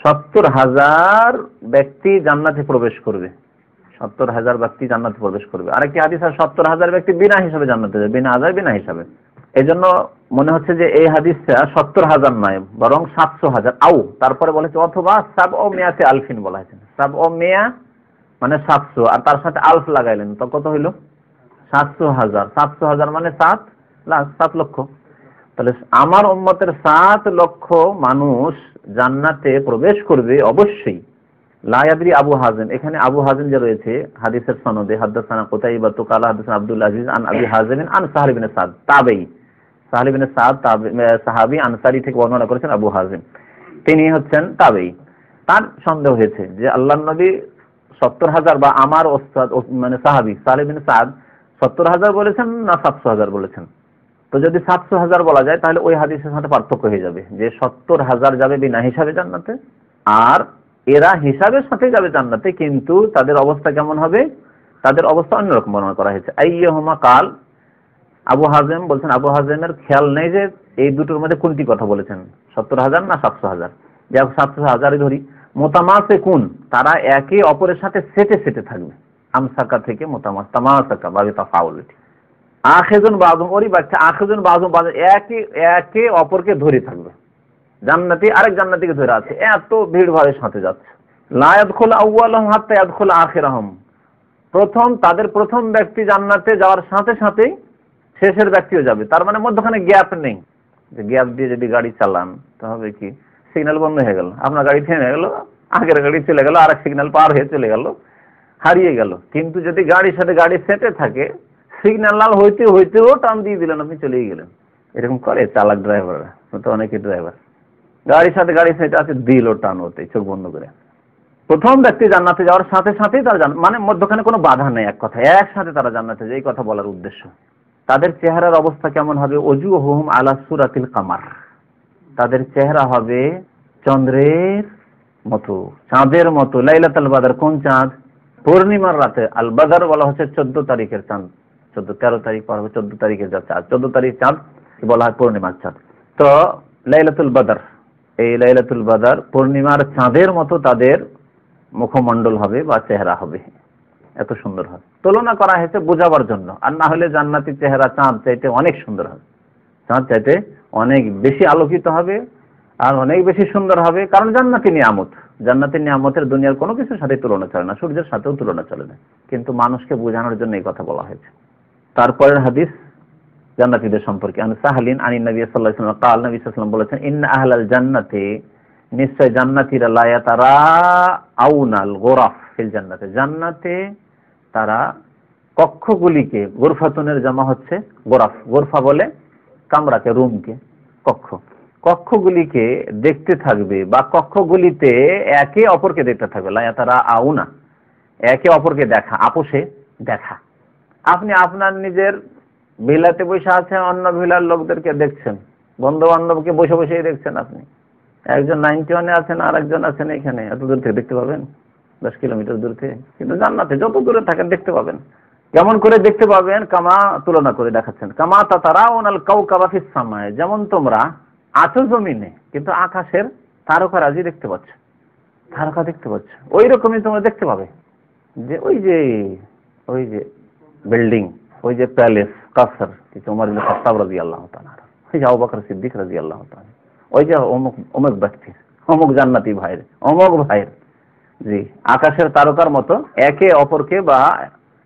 সত্তর হাজার ব্যক্তি জান্নাতে প্রবেশ করবে। সত্তর হাজার ব্যক্তি জান্নাতে প্রবেশ করবে। আরেকটি হাদিস আর সত্তর হাজার ব্যক্তি বিনা হিসাবে জান্নাতে যাবে, বিনা হাজার বিনা হিসাবে। এই জন্য মনে হচ্ছে যে এই হাদিসটা সত্তর হাজার নয়, বরং সাতশো হাজার। আউ, তারপরে বলেছে, অথবা সাব ও আলফিন বলা হয়েছে। সাব ও মানে সাতশো, আর তার সাথে আলফ লাগাইলেন। তো কত হইল? সাতশো হাজার। সাতশো হাজার মানে সাত লাখ, সাত লক্ষ। তাহলে আমার উম্মতের সাত লক্ষ মানুষ জান্নাতে প্রবেশ করবে অবশ্যই। লায়াদ্রি আবু হাজেন। এখানে আবু হাজেন যে রয়েছে, হাদিসের সনদে কোথায় বা তোকালা হাদিস আব্দুল আজিজ আন আবি হাজেন আন সাহালিবিন সাদ। তাবেই। সাহালিবিন সাদ সাহাবি আনসারি থেকে বর্ণনা করেছেন আবু হাজেন। তিনি হচ্ছেন তাবেই। তার সন্দেহ হয়েছে যে আল্লাহ নবী সত্তর হাজার বা আমার ওস্তাদ মানে সাহাবি সাহালিবিন সাদ সত্তর হাজার বলেছেন না সাতশো হাজার বলেছেন? তো যদি সাতশো হাজার বলা যায়, তাহলে ওই হাদিসের সাথে পার্থক্য হয়ে যাবে যে সত্তর হাজার যাবে বিনা হিসাবে জান্নাতে আর এরা হিসাবের সাথে যাবে জান্নাতে, কিন্তু তাদের অবস্থা কেমন হবে? তাদের অবস্থা অন্যরকম বর্ণনা করা হয়েছে। আইয়হমা কাল, আবু হাজেম বলছেন, আবু হাজেমের খেয়াল নেই যে এই দুটোর মধ্যে কোনটি কথা বলেছেন? সত্তর হাজার না সাতশো হাজার? যাই হোক সাতশো হাজারই ধরি। মোতামাসে কোন, তারা একে অপরের সাথে সেটে সেটে থাকবে। আমসাকা থেকে মোতামাস, তামাসাকা বা তাফাউল আখেজন বাজম ওরই বাচ্চা আখেজন বাজম বাজম একে একে অপরকে ধরে থাকবে। জান্নাতি, আরেক জান্নাতিকে ধরে আছে। এত ভিড় ভাবে সাথে যাচ্ছে। লায়াদ খোলা আউ্বালহম হাত্তা ইয়াদ খোলা আখেরাহম। প্রথম, তাদের প্রথম ব্যক্তি জান্নাতে যাওয়ার সাথে সাথেই শেষের ব্যক্তিও যাবে। তার মানে মধ্যখানে গ্যাপ নেই। যে গ্যাপ দিয়ে যদি গাড়ি চালান তাহলে কি? সিগন্যাল বন্ধ হয়ে গেল। আপনার গাড়ি থেমে গেল, আগের গাড়ি চলে গেল আর এক সিগন্যাল পার হয়ে চলে গেল, হারিয়ে গেল। কিন্তু যদি গাড়ির সাথে গাড়ি সেটে থাকে সিগন্যাল লাল হইতে হইতেও টান দিয়ে দিলেন, আপনি চলেই গেলেন। এরকম করে চালাক ড্রাইভাররা তো অনেকে ড্রাইভার গাড়ির সাথে গাড়ি সেটে আছে, দিল টান হতে চোখ বন্ধ করে। প্রথম ব্যক্তি জান্নাতে যাওয়ার সাথে সাথেই তারা জান মানে মধ্যখানে কোনো বাধা নেই এক কথা একসাথে তারা জান্নাতে যায়, এই কথা বলার উদ্দেশ্য। তাদের চেহারার অবস্থা কেমন হবে? অজু হোম আলা সুরাতিল কামার। তাদের চেহারা হবে চন্দ্রের মতো, চাঁদের মতো, লাইলাতাল বাদার কোন চাঁদ? পূর্ণিমার রাতে আল বাদার বলা হচ্ছে চোদ্দ তারিখের চাঁদ। চোদ্দ, তেরো তারিখ পর হবে, চোদ্দ তারিখের যা চাঁদ চোদ্দ তারিখ চাঁদ বলা হয় পূর্ণিমার চাঁদ। তো লাইলাতুল বাদার, এই লাইলাতুল বাদার পূর্ণিমার চাঁদের মতো তাদের মুখমণ্ডল হবে বা চেহারা হবে। এত সুন্দর হবে তুলনা করা হয়েছে বোঝাবার জন্য। আর না হলে জান্নাতির চেহারা চাঁদ চাইতে অনেক সুন্দর হবে। চাঁদ চাইতে অনেক বেশি আলোকিত হবে। আর অনেক বেশি সুন্দর হবে, কারণ জান্নাতি নিয়ামত। জান্নাতের নিয়ামতের দুনিয়ার কোনো কিছুর সাথে তুলনা চলে না, সূর্যের সাথেও তুলনা চলে না। কিন্তু মানুষকে বোঝানোর জন্য এই কথা বলা হয়েছে। তারপরের হাদিস জান্নাতীদের সম্পর্কে। আমি সাহালিন আনী নবী সাল্লাহ সাল্লাম কাল নবী সাল্লাম বলেছেন, ইন্না আহলাল জান্নাতে, নিশ্চয় জান্নাতিরা লায়া তারা আউনাল গোরাফ ফিল জান্নাতে। জান্নাতে তারা কক্ষগুলিকে, গোরফাতনের জমা হচ্ছে গোরাফ। গোরফা বলে কামরাকে, রুমকে, কক্ষ। কক্ষগুলিকে দেখতে থাকবে বা কক্ষগুলিতে একে অপরকে দেখতে থাকবে। লায়া তারা আউনা, একে অপরকে দেখা, আপোষে দেখা। আপনি আপনার নিজের ভিলাতে বসে আছেন, অন্য ভিলার লোকদেরকে দেখছেন। বন্ধু বান্ধবকে বসে বসেই দেখছেন আপনি। একজন নাইনটি ওয়ানে আছেন আর একজন আছেন এখানে। এত দূর থেকে দেখতে পাবেন? দশ কিলোমিটার দূর থেকে। কিন্তু জান্নাতে যত দূরে থাকেন দেখতে পাবেন। কেমন করে দেখতে পাবেন? কামা তুলনা করে দেখাচ্ছেন। কামা তাতারা ওনাল কাউ কাবাফিস সামায় যেমন তোমরা আছো জমিনে, কিন্তু আকাশের তারকা রাজি দেখতে পাচ্ছ। তারকা দেখতে পাচ্ছ। ওই রকমই তোমরা দেখতে পাবে যে ওই যে ওই যে বিল্ডিং ওই যে প্যালেস কাসার উমর ইবনে খাত্তাব রাদিয়াল্লাহু তাআলা ওই যে আবু বকর সিদ্দিক রাদিয়াল্লাহু তাআলা ওই যে অমুক অমুক ব্যক্তির অমুক জান্নাতি ভাইয়ের, অমুক ভাইয়ের। জি, আকাশের তারকার মতো একে অপরকে বা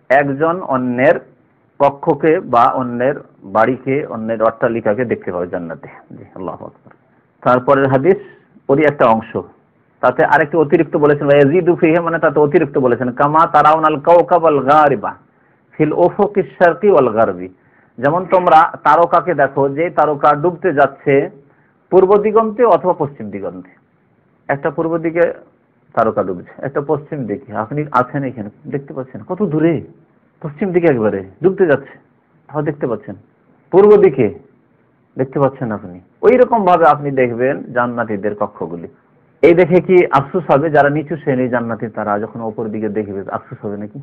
একজন অন্যের কক্ষকে বা অন্যের বাড়িকে, অন্যের অট্টালিকাকে দেখতে পাবে জান্নাতে। জি, আল্লাহ তারপরের হাদিস, ওরই একটা অংশ। তাতে আরেকটি অতিরিক্ত বলেছেন ইয়াজিদু ফিহি মানে তাতে অতিরিক্ত বলেছেন, কামা তারাউনাল কাওকাব আল গারিবা ফিল উফুকি শারকি ওয়াল গারবি। যেমন তোমরা তারকাকে দেখো, যে তারকা ডুবতে যাচ্ছে পূর্ব দিগন্তে অথবা পশ্চিম দিগন্তে। একটা পূর্ব দিকে তারকা ডুবছে, একটা পশ্চিম দিকে। আপনি আছেন এখানে, দেখতে পাচ্ছেন, কত দূরে। পশ্চিম দিকে একবারে ডুবতে যাচ্ছে। তাও দেখতে পাচ্ছেন। পূর্ব দিকে দেখতে পাচ্ছেন আপনি। ওই রকম ভাবে আপনি দেখবেন জান্নাতীদের কক্ষগুলি। এই দেখে কি আফসোস হবে? যারা নিচু শ্রেণি জান্নাতি, তারা যখন ওপর দিকে দেখবে, আফসোস হবে নাকি?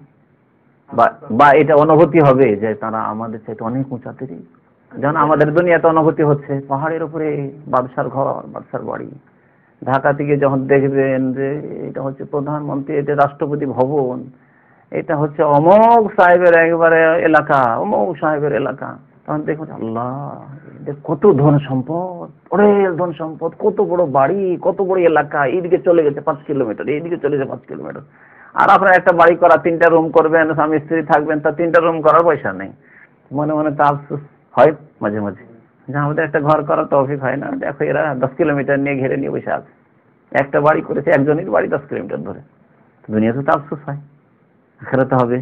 বা এটা অনুভূতি হবে যে তারা আমাদের চাইতে অনেক উঁচাতে যেমন আমাদের দুনিয়াতে অনুভূতি হচ্ছে, পাহাড়ের উপরে বাদশার ঘর, বাদশার বাড়ি। ঢাকা থেকে যখন দেখবেন যে এটা হচ্ছে প্রধানমন্ত্রী, এটা রাষ্ট্রপতি ভবন এটা হচ্ছে অমোক সাহেবের একবারে এলাকা অমোক সাহেবের এলাকা। তখন দেখুন, আল্লাহ কত ধন সম্পদ অনেক ধন সম্পদ, কত বড় বাড়ি, কত বড় এলাকা, এইদিকে চলে গেছে পাঁচ কিলোমিটার, এইদিকে চলে গেছে পাঁচ কিলোমিটার। আর আপনার একটা বাড়ি করা, তিনটা রুম করবেন, স্বামী স্ত্রী থাকবেন, তা তিনটা রুম করার পয়সা নেই। মনে মনে তা আফসোস হয় মাঝে মাঝে। যে আমাদের একটা ঘর করার তৌফিক হয় না, দেখো এরা দশ কিলোমিটার নিয়ে ঘেরে নিয়ে বসে আছে। একটা বাড়ি করেছে, একজনের বাড়ি দশ কিলোমিটার ধরে। দুনিয়াতে তো আফসোস হয়। খেলাতে হবে।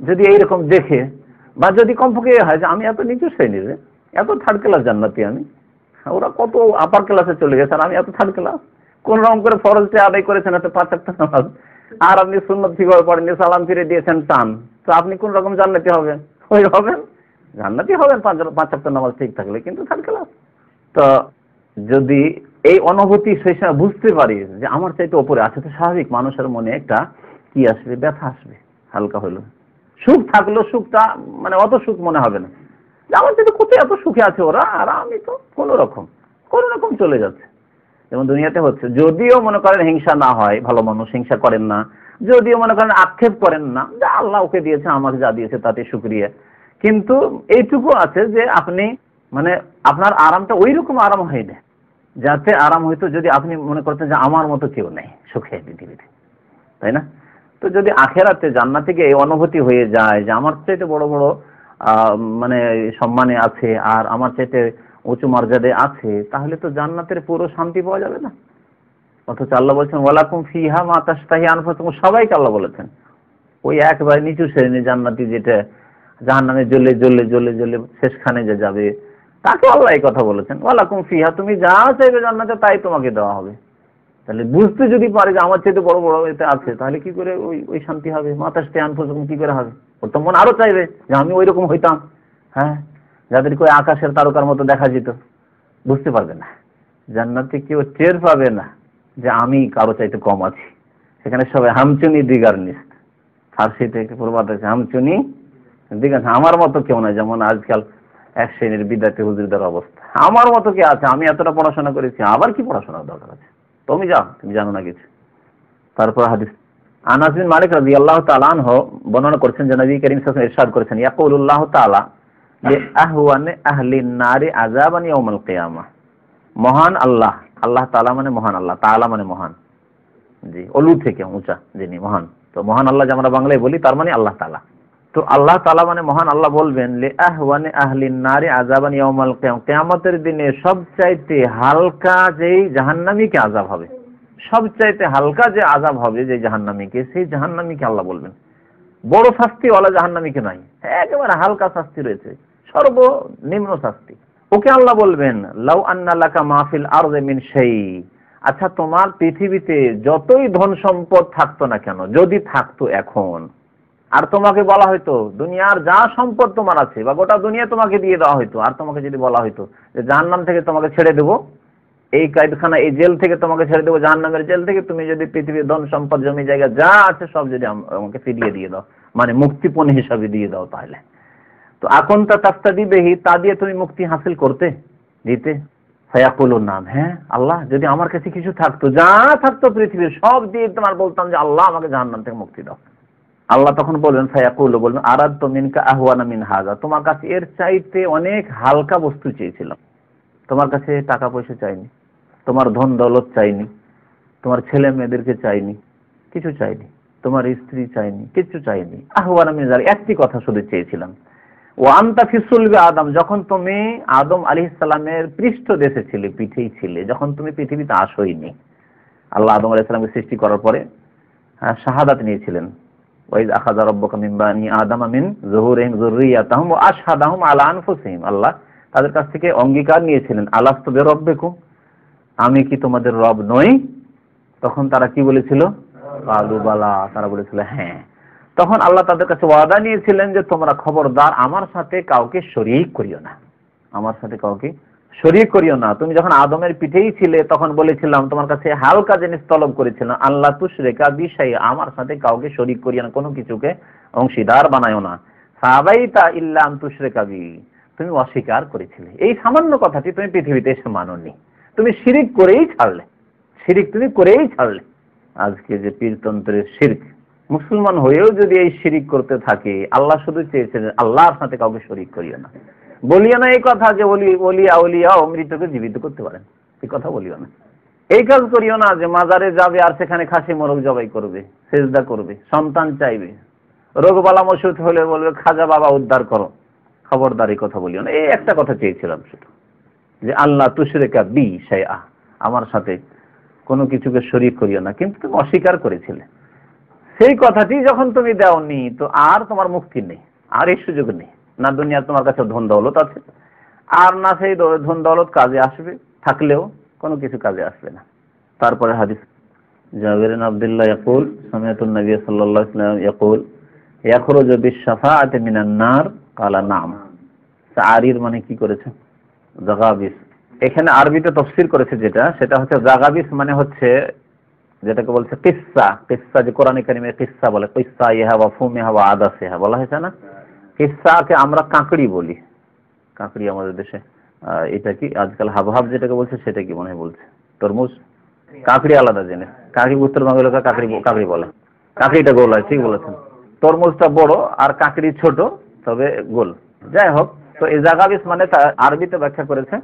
যদি এইরকম দেখে, বা যদি কমপক্ষে হয় যে আমি এত নিচু শ্রেণির এত থার্ড ক্লাস জান্নাতি আমি, ওরা কত আপার ক্লাসে চলে গেছে আর আমি এত থার্ড ক্লাস কোন রকম করে ফরজটা আদায় করেছেন এত পাঁচ একটা নামাজ। আর আপনি সুন্নত ফিগর পড়েননি, সালাম ফিরে দিয়েছেন, টান। তো আপনি কোন রকম জান্নাতি হবেন? ওই হবেন? জান্নাতি হবেন পাঁচ পাঁচ একটা নামাজ ঠিক থাকলে, কিন্তু থার্ড ক্লাস তো যদি এই অনুভূতি সেই সময় বুঝতে পারি যে আমার চাইতে ওপরে আছে, তো স্বাভাবিক মানুষের মনে একটা কি আসবে? ব্যথা আসবে। হালকা হলো সুখ থাকলেও সুখটা মানে অত সুখ মনে হবে না। আমার চাইতে কোথায় এত সুখে আছে ওরা? আর আমি তো কোনো রকম কোনো রকম চলে যাচ্ছে। যেমন দুনিয়াতে হচ্ছে, যদিও মনে করেন হিংসা না হয়, ভালো মানুষ হিংসা করেন না, যদিও মনে করেন আক্ষেপ করেন না, যে আল্লাহ ওকে দিয়েছে, আমাকে যা দিয়েছে তাতে সুক্রিয়া কিন্তু এইটুকু আছে যে আপনি মানে আপনার আরামটা ওই রকম আরাম হয় না যাতে আরাম হইতো যদি আপনি মনে করতেন যে আমার মতো কেউ নেই সুখে পৃথিবীতে। তাই না? তো যদি আখেরাতে জান্নাত থেকে এই অনুভূতি হয়ে যায় যে আমার চাইতে বড় বড় মানে সম্মানে আছে আর আমার চাইতে উঁচু মর্যাদায় আছে, তাহলে তো জান্নাতের পুরো শান্তি পাওয়া যাবে না। অথচ আল্লাহ বলছেন, ওয়ালাকুম ফিহা মা তাস্তাহি আনফুসুকুম। সবাইকে আল্লাহ বলেছেন। ওই একবারে নিচু শ্রেণি জান্নাতি যেটা জাহান্নামে জ্বলে জ্বলে জ্বলে জ্বলে শেষখানে যে যাবে তাকে আল্লাহ এই কথা বলেছেন। ওয়ালাকুম ফিহা, তুমি যা চাইবে জান্নাতে তাই তোমাকে দেওয়া হবে। তাহলে বুঝতে যদি পারে যে আমার চাইতে বড় বড় এতে আছে, তাহলে কি করে ওই ওই শান্তি হবে? মাতাসতে আনফুসুকুম কি করে হবে? ওর তো মন আরও চাইবে যে আমি ওই রকম হইতাম হ্যাঁ? যাদের কই আকাশের তারকার মতো দেখা যেত, বুঝতে পারবে না। জান্নাতে কেউ টের পাবে না যে আমি কারও চাইতে কম আছি। সেখানে সবাই হামচুনি দিগার নিস্ত ফার্সিতে প্রবাদ আছে, হামচুনি দিগার আমার মতো কেউ না যেমন আজকাল এক শ্রেণির বিদ্যার্থী হুজুরদের অবস্থা। আমার মতো কে আছে? আমি এতটা পড়াশোনা করেছি, আবার কি পড়াশোনার দরকার আছে? তুমি যাও, তুমি জানো না কিছু। তারপর হাদিস। আনাস বিন মালিক রাদিয়াল্লাহু তাআলা আনহু বর্ণনা করেছেন যে নবী করিম সাল্লাল্লাহু আলাইহি ইরশাদ করেছেন, ইয়াকুলুল্লাহু তাআলা যে আহওয়ানে আহলিন নারি আযাবান ইয়াউমাল কিয়ামা। মহান আল্লাহ আল্লাহ তাআলা মানে মহান আল্লাহ, তাআলা মানে মহান। জি অলু থেকে উঁচা যিনি, মহান। তো মহান আল্লাহ যে আমরা বাংলায় বলি, তার মানে আল্লাহ তাআলা। তো আল্লাহ তাআলা মানে মহান আল্লাহ বলবেন, লে আহওয়ানে আহলিন নারি আযাবান ইয়াউমাল কিয়ামা কিয়ামতের দিনে সবচাইতে হালকা যেই জাহান্নামীকে আযাব হবে, সবচাইতে হালকা যে আযাব হবে যে জাহান্নামীকে, সেই জাহান্নামীকে আল্লাহ বলবেন। বড় শাস্তি ওলা জাহান্নামীকে নাই একেবারে হালকা শাস্তি রয়েছে, সর্বনিম্ন শাস্তি। ওকে আল্লাহ বলবেন, লাউ আন্না লাকা মাহফিল আরদে মিন সেই আচ্ছা তোমার পৃথিবীতে যতই ধন সম্পদ থাকতো না কেন, যদি থাকতো এখন আর তোমাকে বলা হয়তো, দুনিয়ার যা সম্পদ তোমার আছে, বা গোটা দুনিয়া তোমাকে দিয়ে দেওয়া হয়তো, আর তোমাকে যদি বলা হয়তো যে জাহান্নাম থেকে তোমাকে ছেড়ে দেবো, এই কায়দখানা, এই জেল থেকে তোমাকে ছেড়ে দেবো, জাহান্নামের জেল থেকে তুমি যদি পৃথিবীর ধন সম্পদ, জমি, জায়গা যা আছে সব যদি আমাকে ফিরিয়ে দিয়ে দাও মানে মুক্তিপণ হিসাবে দিয়ে দাও তাহলে। তো এখন তা তাস্তা দিবেহি তা দিয়ে তুমি মুক্তি হাসিল করতে, দিতে। ফায়াকুলুর নাম হ্যাঁ আল্লাহ, যদি আমার কাছে কিছু থাকতো, যা থাকতো পৃথিবীর সব দিয়ে তোমার বলতাম যে আল্লাহ আমাকে জাহান্নাম থেকে মুক্তি দাও। আল্লাহ তখন বলবেন ফায়াকুল বলবেন আরাদ তো মিনকা আহওয়ানা মিন হাজা তোমার কাছে এর চাইতে অনেক হালকা বস্তু চেয়েছিলাম। তোমার কাছে টাকা পয়সা চাইনি, তোমার ধন দৌলত চাইনি, তোমার ছেলে মেয়েদেরকে চাইনি, কিছু চাইনি, তোমার স্ত্রী চাইনি, কিছু চাইনি। আহওয়ানা মিন একটি কথা শুধু চেয়েছিলাম। ও আন্তা ফিসুলবে আদম, যখন তুমি আদম আলী ইসলামের পৃষ্ঠ দেশে ছিলে, পিঠেই ছিলে, যখন তুমি পৃথিবীতে আসোইনি, আল্লাহ আদম আলী ইসলামকে সৃষ্টি করার পরে শাহাদাত নিয়েছিলেন। ওয়াইজ আখাযা রাব্বুকা মিন বানি আদম মিন যুহুরিহিম যুররিয়াতাহুম ওয়া আশহাদাহুম আলা আনফুসিহিম। আল্লাহ তাদের কাছ থেকে অঙ্গীকার নিয়েছিলেন, আলাস্তু বিরাব্বিকুম? আমি কি তোমাদের রব নই? তখন তারা কি বলেছিল? কালুবালা তারা বলেছিল হ্যাঁ। তখন আল্লাহ তাদের কাছে ওয়াদা নিয়েছিলেন যে, তোমরা খবরদার আমার সাথে কাউকে শরিক করিও না। আমার সাথে কাউকে শরিক করিও না। তুমি যখন আদমের পিঠেই ছিলে, তখন বলেছিলাম, তোমার কাছে হালকা জিনিস তলব করেছিলাম। আল্লাহ তুশরেকা বিষয়ে আমার সাথে কাউকে শরিক করিও না, কোনো কিছুকে অংশীদার বানায়ও না। সাবাইতা বি। তুমি অস্বীকার করেছিলে। এই সামান্য কথাটি তুমি পৃথিবীতে এসে মাননি। তুমি শিরিক করেই ছাড়লে। শিরিক তুমি করেই ছাড়লে। আজকে যে পীরতন্ত্রের শিরিক, মুসলমান হয়েও যদি এই শিরিক করতে থাকে, আল্লাহ শুধু চেয়েছেন আল্লাহর সাথে কাউকে শরিক করিও না। বলিও না এই কথা যে বলি বলিয়া উলিয়া মৃতকে জীবিত করতে পারেন। এই কথা বলিও না। এই কাজ করিও না যে মাজারে যাবে আর সেখানে খাসি, মোরগ জবাই করবে, সেজদা করবে, সন্তান চাইবে। রোগ বালা মসুদ হলে বলবে, খাজা বাবা, উদ্ধার করো। খবরদার এই কথা বলিও না। এই একটা কথা চেয়েছিলাম শুধু, যে আল্লাহ তুশরেকা বি সে আমার সাথে কোনো কিছুকে শরিক করিও না। কিন্তু তুমি অস্বীকার করেছিলে। সেই কথাটি যখন তুমি দেওনি, তো আর তোমার মুক্তি নেই, আর এই সুযোগ নেই। না দুনিয়ার তোমার কাছে ধন দৌলত আছে, আর না সেই ধন দৌলত কাজে আসবে, থাকলেও কোনো কিছু কাজে আসবে না। তারপরে হাদিস, জাবির আব্দুল্লাহ ইয়াকুল সামিয়াতুন নবী সাল্লাল্লাহু আলাইহি ওয়াসাল্লাম ইয়াকুল, ইয়াখরুজু বিশ-শাফাআতি মিনান নার, কালা নাম। আরির মানে কি করেছে? জাগাবিস। এখানে আরবিতে তফসির করেছে যেটা, সেটা হচ্ছে জাগাবিস মানে হচ্ছে যেটাকে বলছে কিসসা কিসসা যে কোরআন কারিমে কিসসা বলে, কিসসা ইহা বা ফুম ইহা বা আদাস ইহা বলা হয়েছে না? কিসসাকে আমরা কাঁকড়ি বলি। কাঁকড়ি আমাদের দেশে এটা কি? আজকাল হাবহাব যেটাকে বলছে, সেটা কি মনে হয় বলছে? তরমুজ? কাঁকড়ি আলাদা জিনিস। কাঁকড়ি উত্তরবঙ্গের লোক কাঁকড়ি কাঁকড়ি বলে। কাঁকড়িটা গোল হয়, ঠিক বলেছেন। তরমুজটা বড় আর কাঁকড়ি ছোট, তবে গোল। যাই হোক, তো এই জাগাবিস মানে আরবিতে ব্যাখ্যা করেছে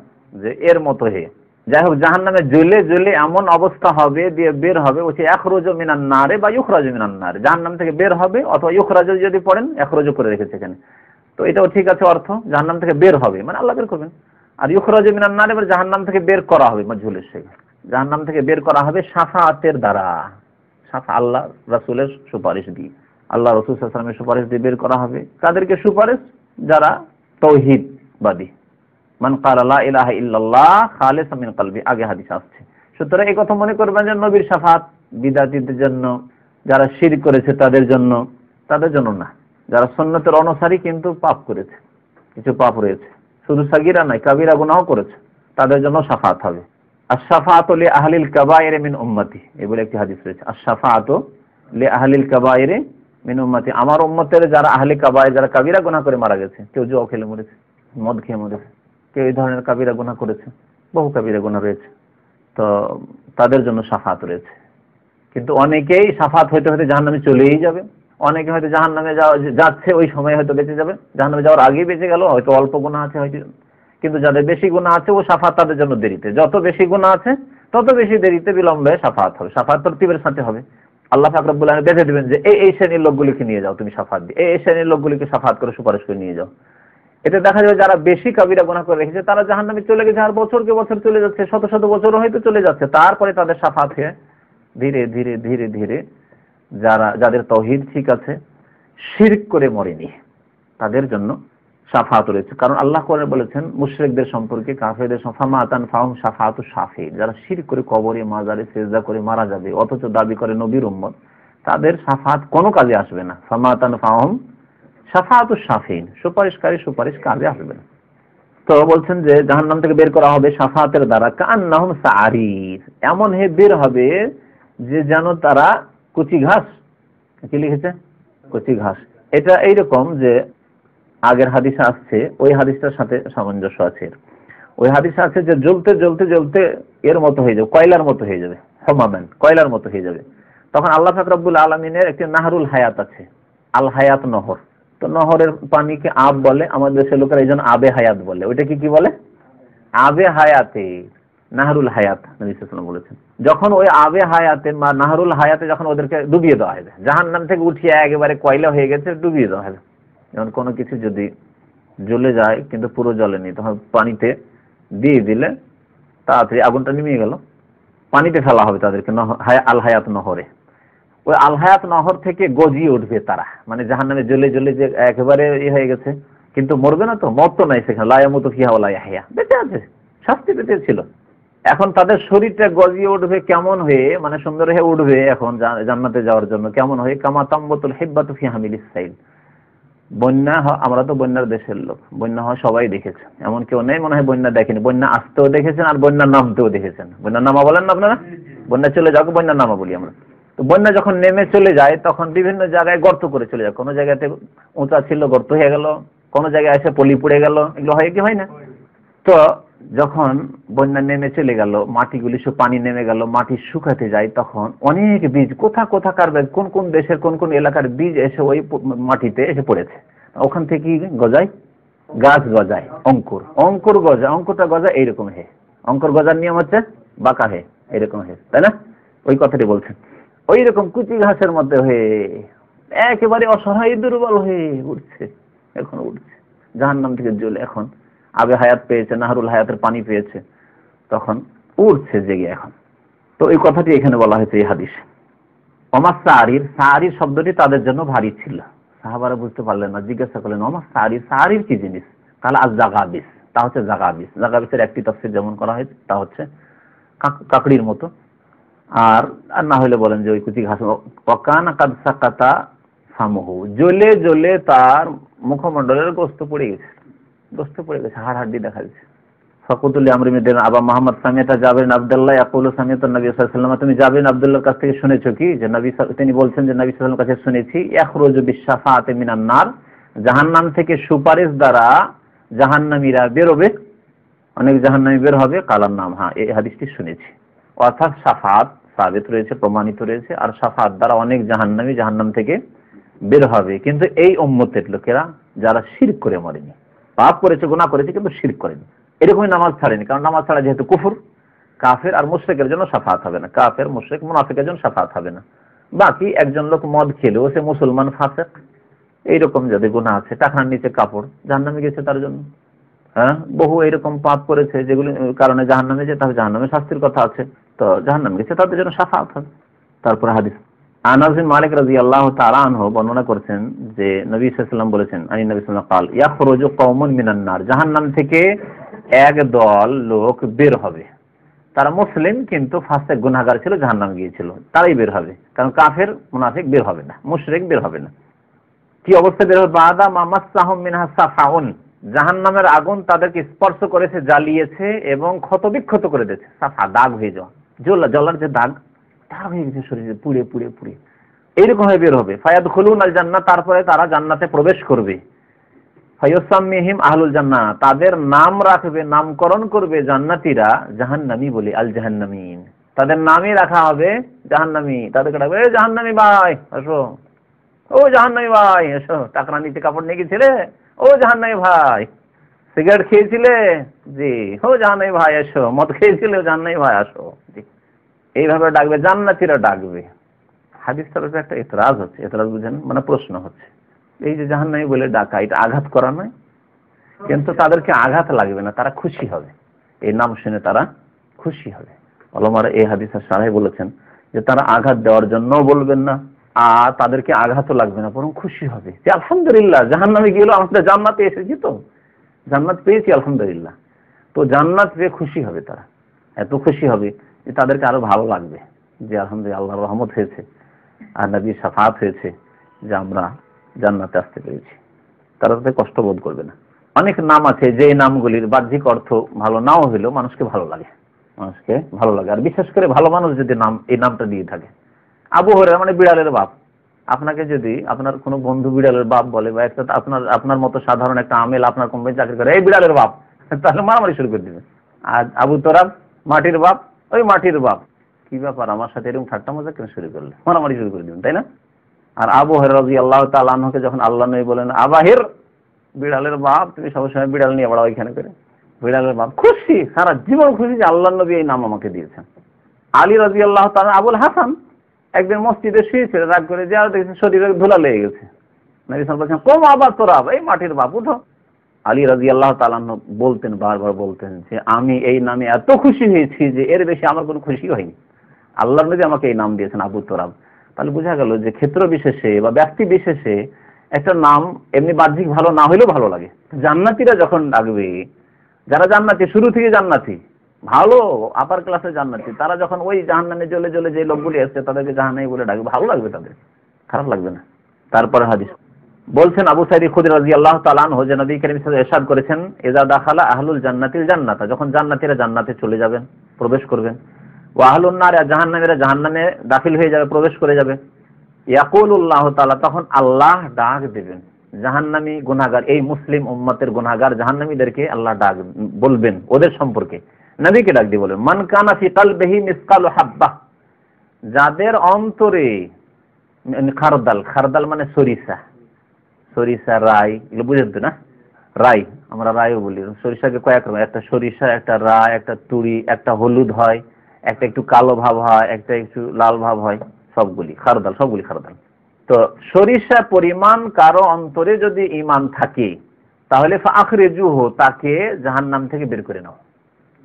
যে এর মতো হে। যাই হোক জাহান নামে জ্বলে জ্বলে এমন অবস্থা হবে দিয়ে বের হবে, বলছে একরোজ মিনান নারে বা ইউখরাজ মিনান নারে। জাহান নাম থেকে বের হবে, অথবা ইউখরাজ যদি পড়েন একরোজ করে রেখেছে এখানে। তো এটাও ঠিক আছে অর্থ জাহান নাম থেকে বের হবে। মানে আল্লাহ বের করবেন। আর ইউখরাজ মিনান নারে এবার জাহান নাম থেকে বের করা হবে ঝুলের সে। জাহান নাম থেকে বের করা হবে সাফাতের দ্বারা। সাফা আল্লাহ রাসুলের সুপারিশ দিয়ে। আল্লাহ রসুল সাল্লামের সুপারিশ দিয়ে বের করা হবে। তাদেরকে সুপারিশ যারা তৌহিদবাদী। মান ইলাহা ইল্লাল্লাহ মিন আগে হাদিস সুতরাং এই কথা মনে করবেন যে নবীর সাফাত জন্য, যারা করেছে তাদের জন্য তাদের জন্য না। যারা অনুসারী কিন্তু পাপ করেছে, কিছু পাপ রয়েছে। শুধু সাগিরা নাই কাবিরা করেছে। তাদের জন্য সাফাত হবে। আর লি আহলিল কাবায়ের মিন উম্মতি। এই বলে একটি হাদিস রয়েছে। আর সাফাত লি আহলিল কাবায়ের মিন উম্মতি। আমার উম্মতের যারা আহলি কাবায় যারা কাবিরা গুনাহ করে মারা গেছে, কেউ জুয়া খেলে মরেছে, মদ খেয়ে মরেছে। কেউ এই ধরনের কাবিরা গুণা করেছে? বহু কাবিরা গুণা রয়েছে। তো তাদের জন্য সাফাত রয়েছে। কিন্তু অনেকেই সাফাত হইতে হইতে জাহান নামে চলেই যাবে। অনেকে হয়তো জাহান নামে যাচ্ছে, ওই সময় হয়তো বেঁচে যাবে। জাহান নামে যাওয়ার আগেই বেঁচে গেল, হয়তো অল্প গুণা আছে, হয়তো কিন্তু যাদের বেশি গুণা আছে, ও সাফাত তাদের জন্য দেরিতে। যত বেশি গুণা আছে, তত বেশি দেরিতে বিলম্বে সাফাত হবে। সাফাত তরতিবের সাথে হবে। আল্লাহ ফাকরাবুল বেঁধে দেবেন যে, এই এই শ্রেণির লোকগুলিকে নিয়ে যাও, তুমি সাফাত দিয়ে। এই শ্রেণির লোকগুলিকে সাফাত করে সুপারিশ করে নিয়ে যাও। এতে দেখা যাবে যারা বেশি কাবিরা গোনা করে রেখেছে, তারা জাহান নামে চলে গেছে আর বছরকে বছর চলে যাচ্ছে, শত শত বছর হয়তো চলে যাচ্ছে। তারপরে তাদের সাফাত হয়ে ধীরে ধীরে ধীরে ধীরে যারা, যাদের তহিদ ঠিক আছে, শিরক করে মরেনি। তাদের জন্য সাফাত রয়েছে। কারণ আল্লাহ করে বলেছেন, মুশরিকদের সম্পর্কে কাফেরদের ফামাতান ফাহুম সাফাতু সাফি যারা শির করে কবরে, মাজারে, সেজদা করে মারা যাবে, অথচ দাবি করে নবীর উম্মত, তাদের সাফাত কোনো কাজে আসবে না। ফামাতান ফাহুম সাফাতুস সাফিন সুপারিশকারী সুপারিশ কাজে আসবে না। তো বলছেন যে জাহান্নাম থেকে বের করা হবে সাফাতের দ্বারা কান্নাহুম সারির এমন হে বের হবে যে যেন তারা কুচি ঘাস, কি লিখেছে? কুচি ঘাস। এটা এইরকম যে আগের হাদিসে আসছে, ওই হাদিসটার সাথে সামঞ্জস্য আছে ওই হাদিসে আছে যে জ্বলতে জ্বলতে জ্বলতে এর মতো হয়ে যাবে, কয়লার মতো হয়ে যাবে, হমামেন, কয়লার মতো হয়ে যাবে। তখন আল্লাহ ফাকরাবুল আলমিনের একটি নাহরুল হায়াত আছে, আল হায়াত নহর। তো নহরের পানিকে আব বলে, আমাদের দেশের লোকেরা এই জন্য আবে হায়াত বলে। ওইটা কি কি বলে? আবে হায়াতে, নাহরুল হায়াত নবীলাম বলেছেন। যখন ওই আবে হায়াতে বা নাহরুল হায়াতে যখন ওদেরকে ডুবিয়ে দেওয়া হবে জাহান নাম থেকে উঠিয়ে একেবারে কয়লা হয়ে গেছে, ডুবিয়ে দেওয়া হবে যেমন কোনো কিছু যদি জ্বলে যায়, কিন্তু পুরো জ্বলেনি তখন পানিতে দিয়ে দিলে তাড়াতাড়ি আগুনটা নিমিয়ে গেল। পানিতে ফেলা হবে তাদেরকে আল হায়াত নহরে। ওই আলহায়াত নহর থেকে গজিয়ে উঠবে তারা। মানে জাহান নামে জ্বলে জ্বলে যে একেবারে ই হয়ে গেছে। কিন্তু মরবে না তো? মর তো নাই সেখানে। লায়া মতো কি হাওয়া লায়া বেঁচে আছে। শাস্তি পেতে ছিল। এখন তাদের শরীরটা গজিয়ে উঠবে কেমন হয়ে? মানে সুন্দর হয়ে উঠবে এখন জান্নাতে যাওয়ার জন্য কেমন হয়ে? কামাতাম্বতুল হিব্বাতু ফি হামিল ইসাইল বন্যা আমরা তো বন্যার দেশের লোক। বন্যা হয় সবাই দেখেছে। এমন কেউ নেই মনে হয় বন্যা দেখেনি। বন্যা আসতেও দেখেছেন আর বন্যা নামতেও দেখেছেন। বন্যার নামা বলেন না আপনারা? বন্যা চলে যাক বন্যার নামা বলি আমরা। তো বন্যা যখন নেমে চলে যায়, তখন বিভিন্ন জায়গায় গর্ত করে চলে যায়। কোনো জায়গাতে উঁচা ছিল, গর্ত হয়ে গেল, কোনো জায়গায় এসে পলি পড়ে গেল, এগুলো হয় কি হয় না? তো যখন বন্যা নেমে চলে গেল, মাটিগুলি সব পানি নেমে গেল, মাটি শুকাতে যায়, তখন অনেক বীজ, কোথা কোথাকার কোন কোন দেশের, কোন কোন এলাকার বীজ এসে ওই মাটিতে এসে পড়েছে। ওখান থেকে গজায়? গাছ গজায়, অঙ্কুর। অঙ্কুর গজা, অঙ্কুরটা গজা এইরকম হে। অঙ্কুর গজার নিয়ম হচ্ছে বাঁকা হে এরকম হে। তাই না? ওই কথাটি বলছেন। ওই রকম কুচি ঘাসের মধ্যে হয়ে একেবারে অসহায় দুর্বল হয়ে উঠছে, এখন উঠছে। জাহান নাম থেকে জল এখন আগে হায়াত পেয়েছে, নাহরুল হায়াতের পানি পেয়েছে, তখন উঠছে জেগে এখন। তো এই কথাটি এখানে বলা হয়েছে এই হাদিস। অমার সারির সারির শব্দটি তাদের জন্য ভারী ছিল। সাহাবারা বুঝতে পারলেন না, জিজ্ঞাসা করলেন অমার সারি সারির কি জিনিস? তাহলে আজ জাগাবিস, তা হচ্ছে জাগাবিস। জাগাবিসের একটি তফসির যেমন করা হয়েছে তা হচ্ছে কাকড়ির মতো। আর আর না হলে বলেন যে ওই কুচি ঘাস অকান কাদসাকাতা সামহু। জ্বলে জ্বলে তার মুখমণ্ডলের গোস্ত পড়ে গেছে। গোস্ত পড়ে গেছে হাড় হাড্ডি দেখা যাচ্ছে ফকুতুল আমরিমিদ্দিন আবা মোহাম্মদ সামিয়াতা জাবেন আবদুল্লাহ ইয়াকুল সামিয়াত নবী সাল্লাল্লাহু তুমি জাবেন আবদুল্লাহর কাছ থেকে শুনেছো কি? যে নবী তিনি বলছেন যে নবী সাল্লাল্লাহু কাছে শুনেছি ইখরুজু বিশাফাআতি মিনান নার। জাহান্নাম থেকে সুপারিশ দ্বারা জাহান্নামীরা বেরোবে অনেক জাহান্নামী বের হবে। কালার নাম হ্যাঁ এই হাদিসটি শুনেছি। অর্থাৎ সাফাত সাবিত রয়েছে, প্রমাণিত রয়েছে, আর সাফাত দ্বারা অনেক জাহান্নামী জাহান্নাম থেকে বের হবে। কিন্তু এই উম্মতের লোকেরা যারা শির করে মরেনি, পাপ করেছে গুণা করেছে, কিন্তু শির করেনি। এরকমই নামাজ ছাড়েনি, কারণ নামাজ ছাড়া যেহেতু কুফুর, কাফের আর মুশ্রেকের জন্য সাফাত হবে না। কাফের, মুশ্রেক, মুনাফিকের জন্য সাফাত হবে না। বাকি একজন লোক মদ খেলেও সে মুসলমান, ফাঁসেক। এইরকম যদি গুণা আছে টাকার নিচে কাপড়, জাহান্নামে গেছে তার জন্য। হ্যাঁ? বহু এরকম পাপ করেছে, যেগুলি কারণে জাহান্নামে যেতে হবে। জাহান্নামে শাস্তির কথা আছে। তো জাহান্নাম গেছে, তাদের জন্য সাফাত হবে। তারপরে হাদিস আনাজিন মালিক রাজি আল্লাহ তালাহ বর্ণনা করছেন যে, নবী সাল্লাম বলেছেন, আনি নবী সাল্লাম কাল, ইয়াখরুজু কওমুন মিনান নার। জাহান্নাম থেকে এক দল লোক বের হবে। তারা মুসলিম, কিন্তু ফাঁসে গুনাহগার ছিল, জাহান্নাম গিয়েছিল। তারাই বের হবে। কারণ কাফের, মুনাফিক বের হবে না, মুশরিক বের হবে না। কি অবস্থা বের হবে? বাদা মামাসাহুম মিনহা সাফাউন। জাহান্নামের আগুন তাদেরকে স্পর্শ করেছে, জ্বালিয়েছে এবং ক্ষতবিক্ষত করে দিয়েছে। সাফা, দাগ হয়ে যাওয়া। জ্বলা জ্বলার যে দাগ দাগ হয়ে গেছে শরীরে, পুড়ে পুড়ে পুড়ে। এইরকম হয়ে বের হবে। ফায়াদ খুলুন আল জান্নাত তারপরে তারা জান্নাতে প্রবেশ করবে। ফায়ুসাম্মিহিম আহলুল জান্না তাদের নাম রাখবে, নামকরণ করবে জান্নাতীরা জাহান্নামী বলে, আল জাহান্নামিন। তাদের নামই রাখা হবে জাহান্নামী। তাদেরকে ডাকবে? এ জাহান্নামী ভাই, আসো। ও জাহান্নামী ভাই এসো টাকরা নিচে কাপড় নিয়ে গেছিলে? ও জাহান্নামী ভাই। সিগারেট খেয়েছিলে? জি। ও জাহান্নামী ভাই, এসো। মদ খেয়েছিলে জাহান্নামী ভাই, আসো। জি। এইভাবে ডাকবে, জান্নাতীরা ডাকবে। হাদিস তরফে একটা এতরাজ হচ্ছে, এতরাজ বুঝেন? মানে প্রশ্ন হচ্ছে। এই যে জাহান্নামী বলে ডাকা, এটা আঘাত করা নয়। কিন্তু তাদেরকে আঘাত লাগবে না, তারা খুশি হবে। এই নাম শুনে তারা খুশি হবে। অলমার এই হাদিসের সারাই বলেছেন যে, তারা আঘাত দেওয়ার জন্য বলবেন না, আর তাদেরকে আঘাতও লাগবে না, বরং খুশি হবে। যে, আলহামদুলিল্লাহ জাহান্নামে গেল, আমাদের জান্নাতে এসেছি তো। জান্নাত পেয়েছি, আলহামদুলিল্লাহ। তো জান্নাত পেয়ে খুশি হবে তারা, এত খুশি হবে যে তাদেরকে আরও ভালো লাগবে যে আলহামদুলিল্লাহ আল্লাহ রহমত হয়েছে আর নবী সাফাত হয়েছে যে আমরা জান্নাতে আসতে পেরেছি। তারা তাতে কষ্ট বোধ করবে না। অনেক নাম আছে যে নামগুলির বাহ্যিক অর্থ ভালো নাও হইলেও মানুষকে ভালো লাগে। মানুষকে ভালো লাগে। আর বিশেষ করে ভালো মানুষ যদি নাম, এই নামটা দিয়ে থাকে। আবু হরে মানে বিড়ালের বাপ। আপনাকে যদি আপনার কোনো বন্ধু বিড়ালের বাপ বলে বা একটা আপনার আপনার মতো সাধারণ একটা আমেল আপনার কোম্পানি চাকরি করে, এই বিড়ালের বাপ, তাহলে মারামারি শুরু করে দিবে। আর আবু তোরাব, মাটির বাপ, ওই মাটির বাপ। কি ব্যাপার? আমার সাথে এরকম ঠাট্টা মজা কেন শুরু করলে? মারামারি শুরু করে দিবেন, তাই না? আর আবু রাজি আল্লাহ তালকে যখন আল্লাহ নবী বলেন, আবাহের, বিড়ালের বাপ, তুমি সবসময় বিড়াল নিয়ে বড় ওইখানে করে। বিড়ালের বাপ, খুশি, সারা জীবন খুশি যে আল্লাহ নবী এই নাম আমাকে দিয়েছেন। আলী রাজি আল্লাহ তালা আবুল হাসান একদিন মসজিদে শুয়েছিল, রাগ করে যে আর দেখছি শরীরে ধুলা লেগে গেছে। নবী বলছেন, কম আবার তোরা এই মাটির বাপ, উঠো। আলী রাজি আল্লাহ তালান্ন বলতেন, বারবার বলতেন যে, আমি এই নামে এত খুশি হয়েছি যে, এর বেশি আমার কোনো খুশি হয়নি। আল্লাহ নবী আমাকে এই নাম দিয়েছেন, আবু তোরাব। তাহলে বোঝা গেল যে, ক্ষেত্র বিশেষে বা ব্যক্তি বিশেষে একটা নাম এমনি বাহ্যিক ভালো না হইলেও ভালো লাগে। জান্নাতিরা যখন ডাকবে যারা জান্নাতি, শুরু থেকে জান্নাতি ভালো আপার ক্লাসে জান্নাতি। তারা যখন ওই জাহান্নামে জ্বলে জ্বলে যে লোকগুলি এসছে, তাদেরকে জাহান্নামি বলে ডাকবে। ভালো লাগবে তাদের। খারাপ লাগবে না। তারপরে হাদিস। বলছেন আবু সাইদি খুদ রাজি আল্লাহ তালান যে নবী করিম এরশাদ করেছেন এজা দাখালা আহলুল জান্নাতিল জান্নাতা। যখন জান্নাতিরা জান্নাতে চলে যাবেন, প্রবেশ করবেন। ও আহলুন নার জাহান্নামীরা জাহান্নামে দাখিল হয়ে যাবে, প্রবেশ করে যাবে। ইয়াকুলুল্লাহ তাআলা, তখন আল্লাহ ডাক দেবেন। জাহান্নামী গুনাহগার, এই মুসলিম উম্মতের গুনাহগার জাহান্নামীদেরকে আল্লাহ ডাক বলবেন ওদের সম্পর্কে। নবীকে ডাক দিয়ে বলবেন মান কানা ফি কালবিহি মিসকালু হাব্বা। যাদের অন্তরে খারদাল খারদাল মানে সরিষা। সরিষা, রাই, এগুলো বুঝেন তো না? রাই, আমরা রাইও বলি। সরিষাকে কয়েক রকম, একটা সরিষা, একটা রাই, একটা তুড়ি একটা হলুদ হয়, একটা একটু কালো ভাব হয়, একটা একটু লাল ভাব হয়, সবগুলি, খারদাল সবগুলি খারদাল। তো সরিষা পরিমাণ কারও অন্তরে যদি ইমান থাকে, তাহলে আখরে জুহ তাকে জাহান্নাম থেকে বের করে নাও।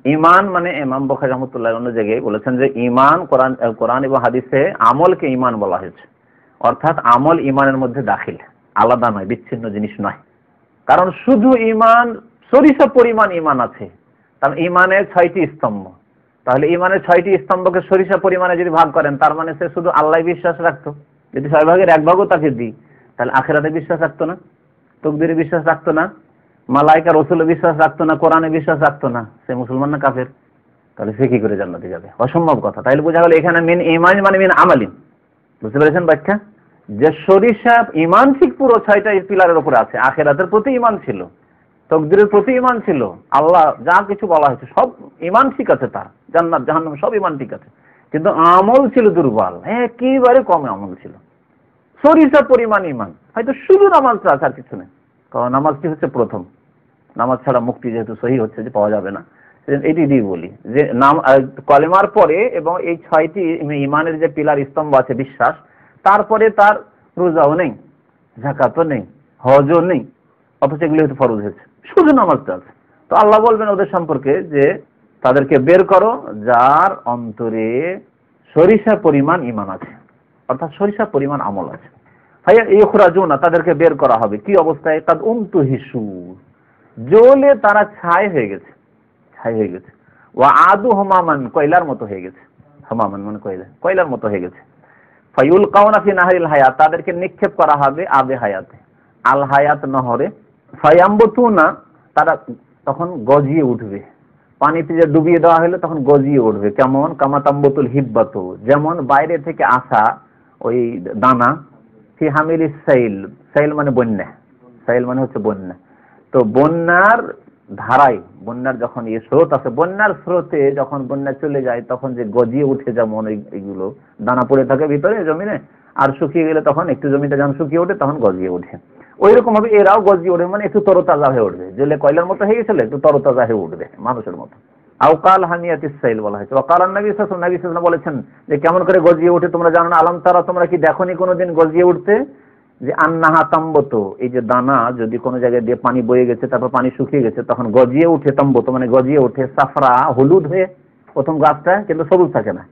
ইমান মানে ইমাম বখারি রহমতুল্লাহ অন্য জায়গায় বলেছেন যে ইমান কোরআন কোরআন এবং হাদিসে আমলকে ইমান বলা হয়েছে। অর্থাৎ আমল ইমানের মধ্যে দাখিল। আলাদা নয়, বিচ্ছিন্ন জিনিস নয়। কারণ শুধু ইমান, সরিষা পরিমাণ ইমান আছে। কারণ ইমানের ছয়টি স্তম্ভ। তাহলে ইমানের ছয়টি স্তম্ভকে সরিষা পরিমাণে যদি ভাগ করেন, তার মানে সে শুধু আল্লাহ বিশ্বাস রাখতো। যদি ছয় ভাগের এক ভাগও তাকে দিই, তাহলে আখেরাতে বিশ্বাস রাখতো না, তকদিরে বিশ্বাস রাখতো না। মালাইকা রসুলে বিশ্বাস রাখতো না, কোরআনে বিশ্বাস রাখতো না, সে মুসলমান না কাফের? তাহলে সে কি করে জান্নাতে যাবে? অসম্ভব কথা। তাইলে বোঝা গেল এখানে মিন ইমান মানে মিন আমালিন। বুঝতে পেরেছেন ব্যাখ্যা? যে সরিষা ইমান ঠিক পুরো ছয়টা পিলারের উপরে আছে। আখেরাতের প্রতি ইমান ছিল, তকদিরের প্রতি ইমান ছিল, আল্লাহ যা কিছু বলা হয়েছে, সব ইমান ঠিক আছে তার। জান্নাত, জাহান্নাম, সব ইমান ঠিক আছে। কিন্তু আমল ছিল দুর্বল, একেবারে কম আমল ছিল। সরিষা পরিমাণ ইমান হয়তো শুধু নামাজটা আছে আর কিছু নেই। কারণ নামাজটি হচ্ছে প্রথম? নামাজ ছাড়া মুক্তি যেহেতু সহি হচ্ছে যে পাওয়া যাবে না। এটি দিয়ে বলি যে নাম কলেমার পরে এবং এই ছয়টি ইমানের যে পিলার স্তম্ভ আছে বিশ্বাস, তারপরে তার রোজাও নেই ঝাঁকাতও নেই, হজও নেই, অথচ এগুলি হয়তো ফরজ হয়েছে। শুধু নামাজটা আছে। তো আল্লাহ বলবেন ওদের সম্পর্কে যে তাদেরকে বের করো যার অন্তরে সরিষা পরিমাণ ইমান আছে, অর্থাৎ সরিষা পরিমাণ আমল আছে। ভাইয়া এই খোরাজুনা তাদেরকে বের করা হবে। কি অবস্থায়? তাদ উন্তু হিসু জ্বলে তারা ছাই হয়ে গেছে, ছাই হয়ে গেছে। ও আদু হমামান, কয়লার মতো হয়ে গেছে। হমামান মানে কয়লা, কয়লার মতো হয়ে গেছে। ফাইউল কাউনাফি নাহারিল হায়াত, তাদেরকে নিক্ষেপ করা হবে আবে হায়াতে। আল হায়াত নহরে, ফায়াম্বতুনা, তারা তখন গজিয়ে উঠবে। পানিতে যে ডুবিয়ে দেওয়া হলে, তখন গজিয়ে উঠবে। কেমন? কামাতাম্বতুল হিব্বাত, যেমন বাইরে থেকে আসা ওই দানা, ফি হামিল সাইল। সাইল মানে বন্যা। সাইল মানে হচ্ছে বন্যা। তো বন্যার ধারায়, বন্যার যখন এই স্রোত আছে, বন্যার স্রোতে যখন বন্যা চলে যায়, তখন যে গজিয়ে উঠে যেমন এইগুলো, দানা পড়ে থাকে ভিতরে জমিনে, আর শুকিয়ে গেলে তখন একটু জমিটা যখন শুকিয়ে ওঠে, তখন গজিয়ে ওঠে। ওই রকম ভাবে এরাও গজিয়ে ওঠে মানে একটু তরতাজা হয়ে উঠবে। জেলে কয়লার মতো হয়ে গেছিল একটু তরতাজা হয়ে উঠবে মানুষের মতো। আউকাল হামিয়াত ইসাইল বলা হয়েছে। ওকাল নবী সাল্লাল্লাহু নবী বলেছেন যে, কেমন করে গজিয়ে ওঠে তোমরা জানো না? আলম তারা তোমরা কি দেখো নি কোনোদিন গজিয়ে উঠতে? যে আন্নাহা তাম্বত, এই যে দানা যদি কোনো জায়গায় দিয়ে পানি বয়ে গেছে, তারপর পানি শুকিয়ে গেছে, তখন গজিয়ে উঠে তাম্বত মানে গজিয়ে উঠে সাফরা, হলুদ হয়ে প্রথম গাছটা কিন্তু সবুজ থাকে না।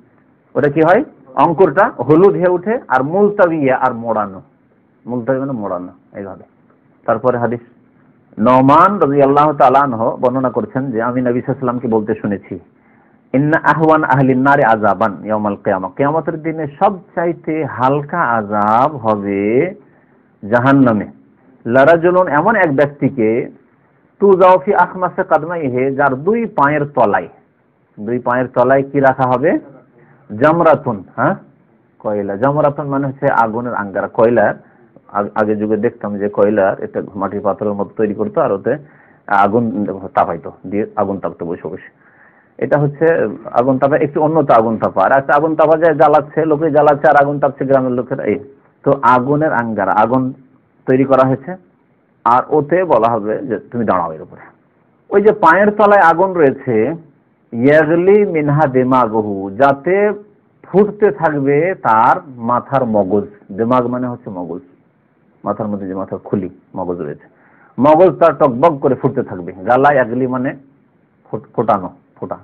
ওটা কি হয়? অঙ্কুরটা হলুদ হয়ে উঠে আর মুলতাবিয়া আর মোড়ানো। মুলতাবি মানে মোড়ানো, এইভাবে। তারপরে হাদিস নমান রাজি আল্লাহ তালানহ বর্ণনা করছেন যে, আমি নবী সাল্লামকে বলতে শুনেছি, ইন্না আহওয়ান আহলিন নারে আজাবান ইয়ামাল কিয়ামা। কিয়ামতের দিনে সবচাইতে হালকা আজাব হবে জাহান্নামে। লারাজুলুন এমন এক ব্যক্তিকে তু জাওফি আখমাসে কাদমাইহে, যার দুই পায়ের তলায়, দুই পায়ের তলায় কি রাখা হবে? জামরাতুন হ্যাঁ? কয়লা। জামরাতুন মানে হচ্ছে আগুনের আঙ্গারা। কয়লার আগে যুগে দেখতাম যে কয়লার এটা মাটির পাথরের মতো তৈরি করতো, আর ওতে আগুন তাপাইতো, দিয়ে আগুন তাপতো বসে বসে। এটা হচ্ছে আগুন তাপা, একটু অন্যত আগুন তাপা। আর একটা আগুন তাপা যায় জ্বালাচ্ছে, লোকে জ্বালাচ্ছে, আর আগুন তাপছে গ্রামের লোকেরা, এই তো আগুনের আঙ্গারা, আগুন তৈরি করা হয়েছে। আর ওতে বলা হবে যে তুমি দাঁড়াও এর উপরে। ওই যে পায়ের তলায় আগুন রয়েছে, ইয়াগলি মিনহা দেমাগহু, যাতে ফুটতে থাকবে তার মাথার মগজ। দেমাগ মানে হচ্ছে মগজ। মাথার মধ্যে যে মাথার খুলি, মগজ রয়েছে। মগজ তার টকবক করে ফুটতে থাকবে। গালা আগলি মানে ফোটানো, ফোটা।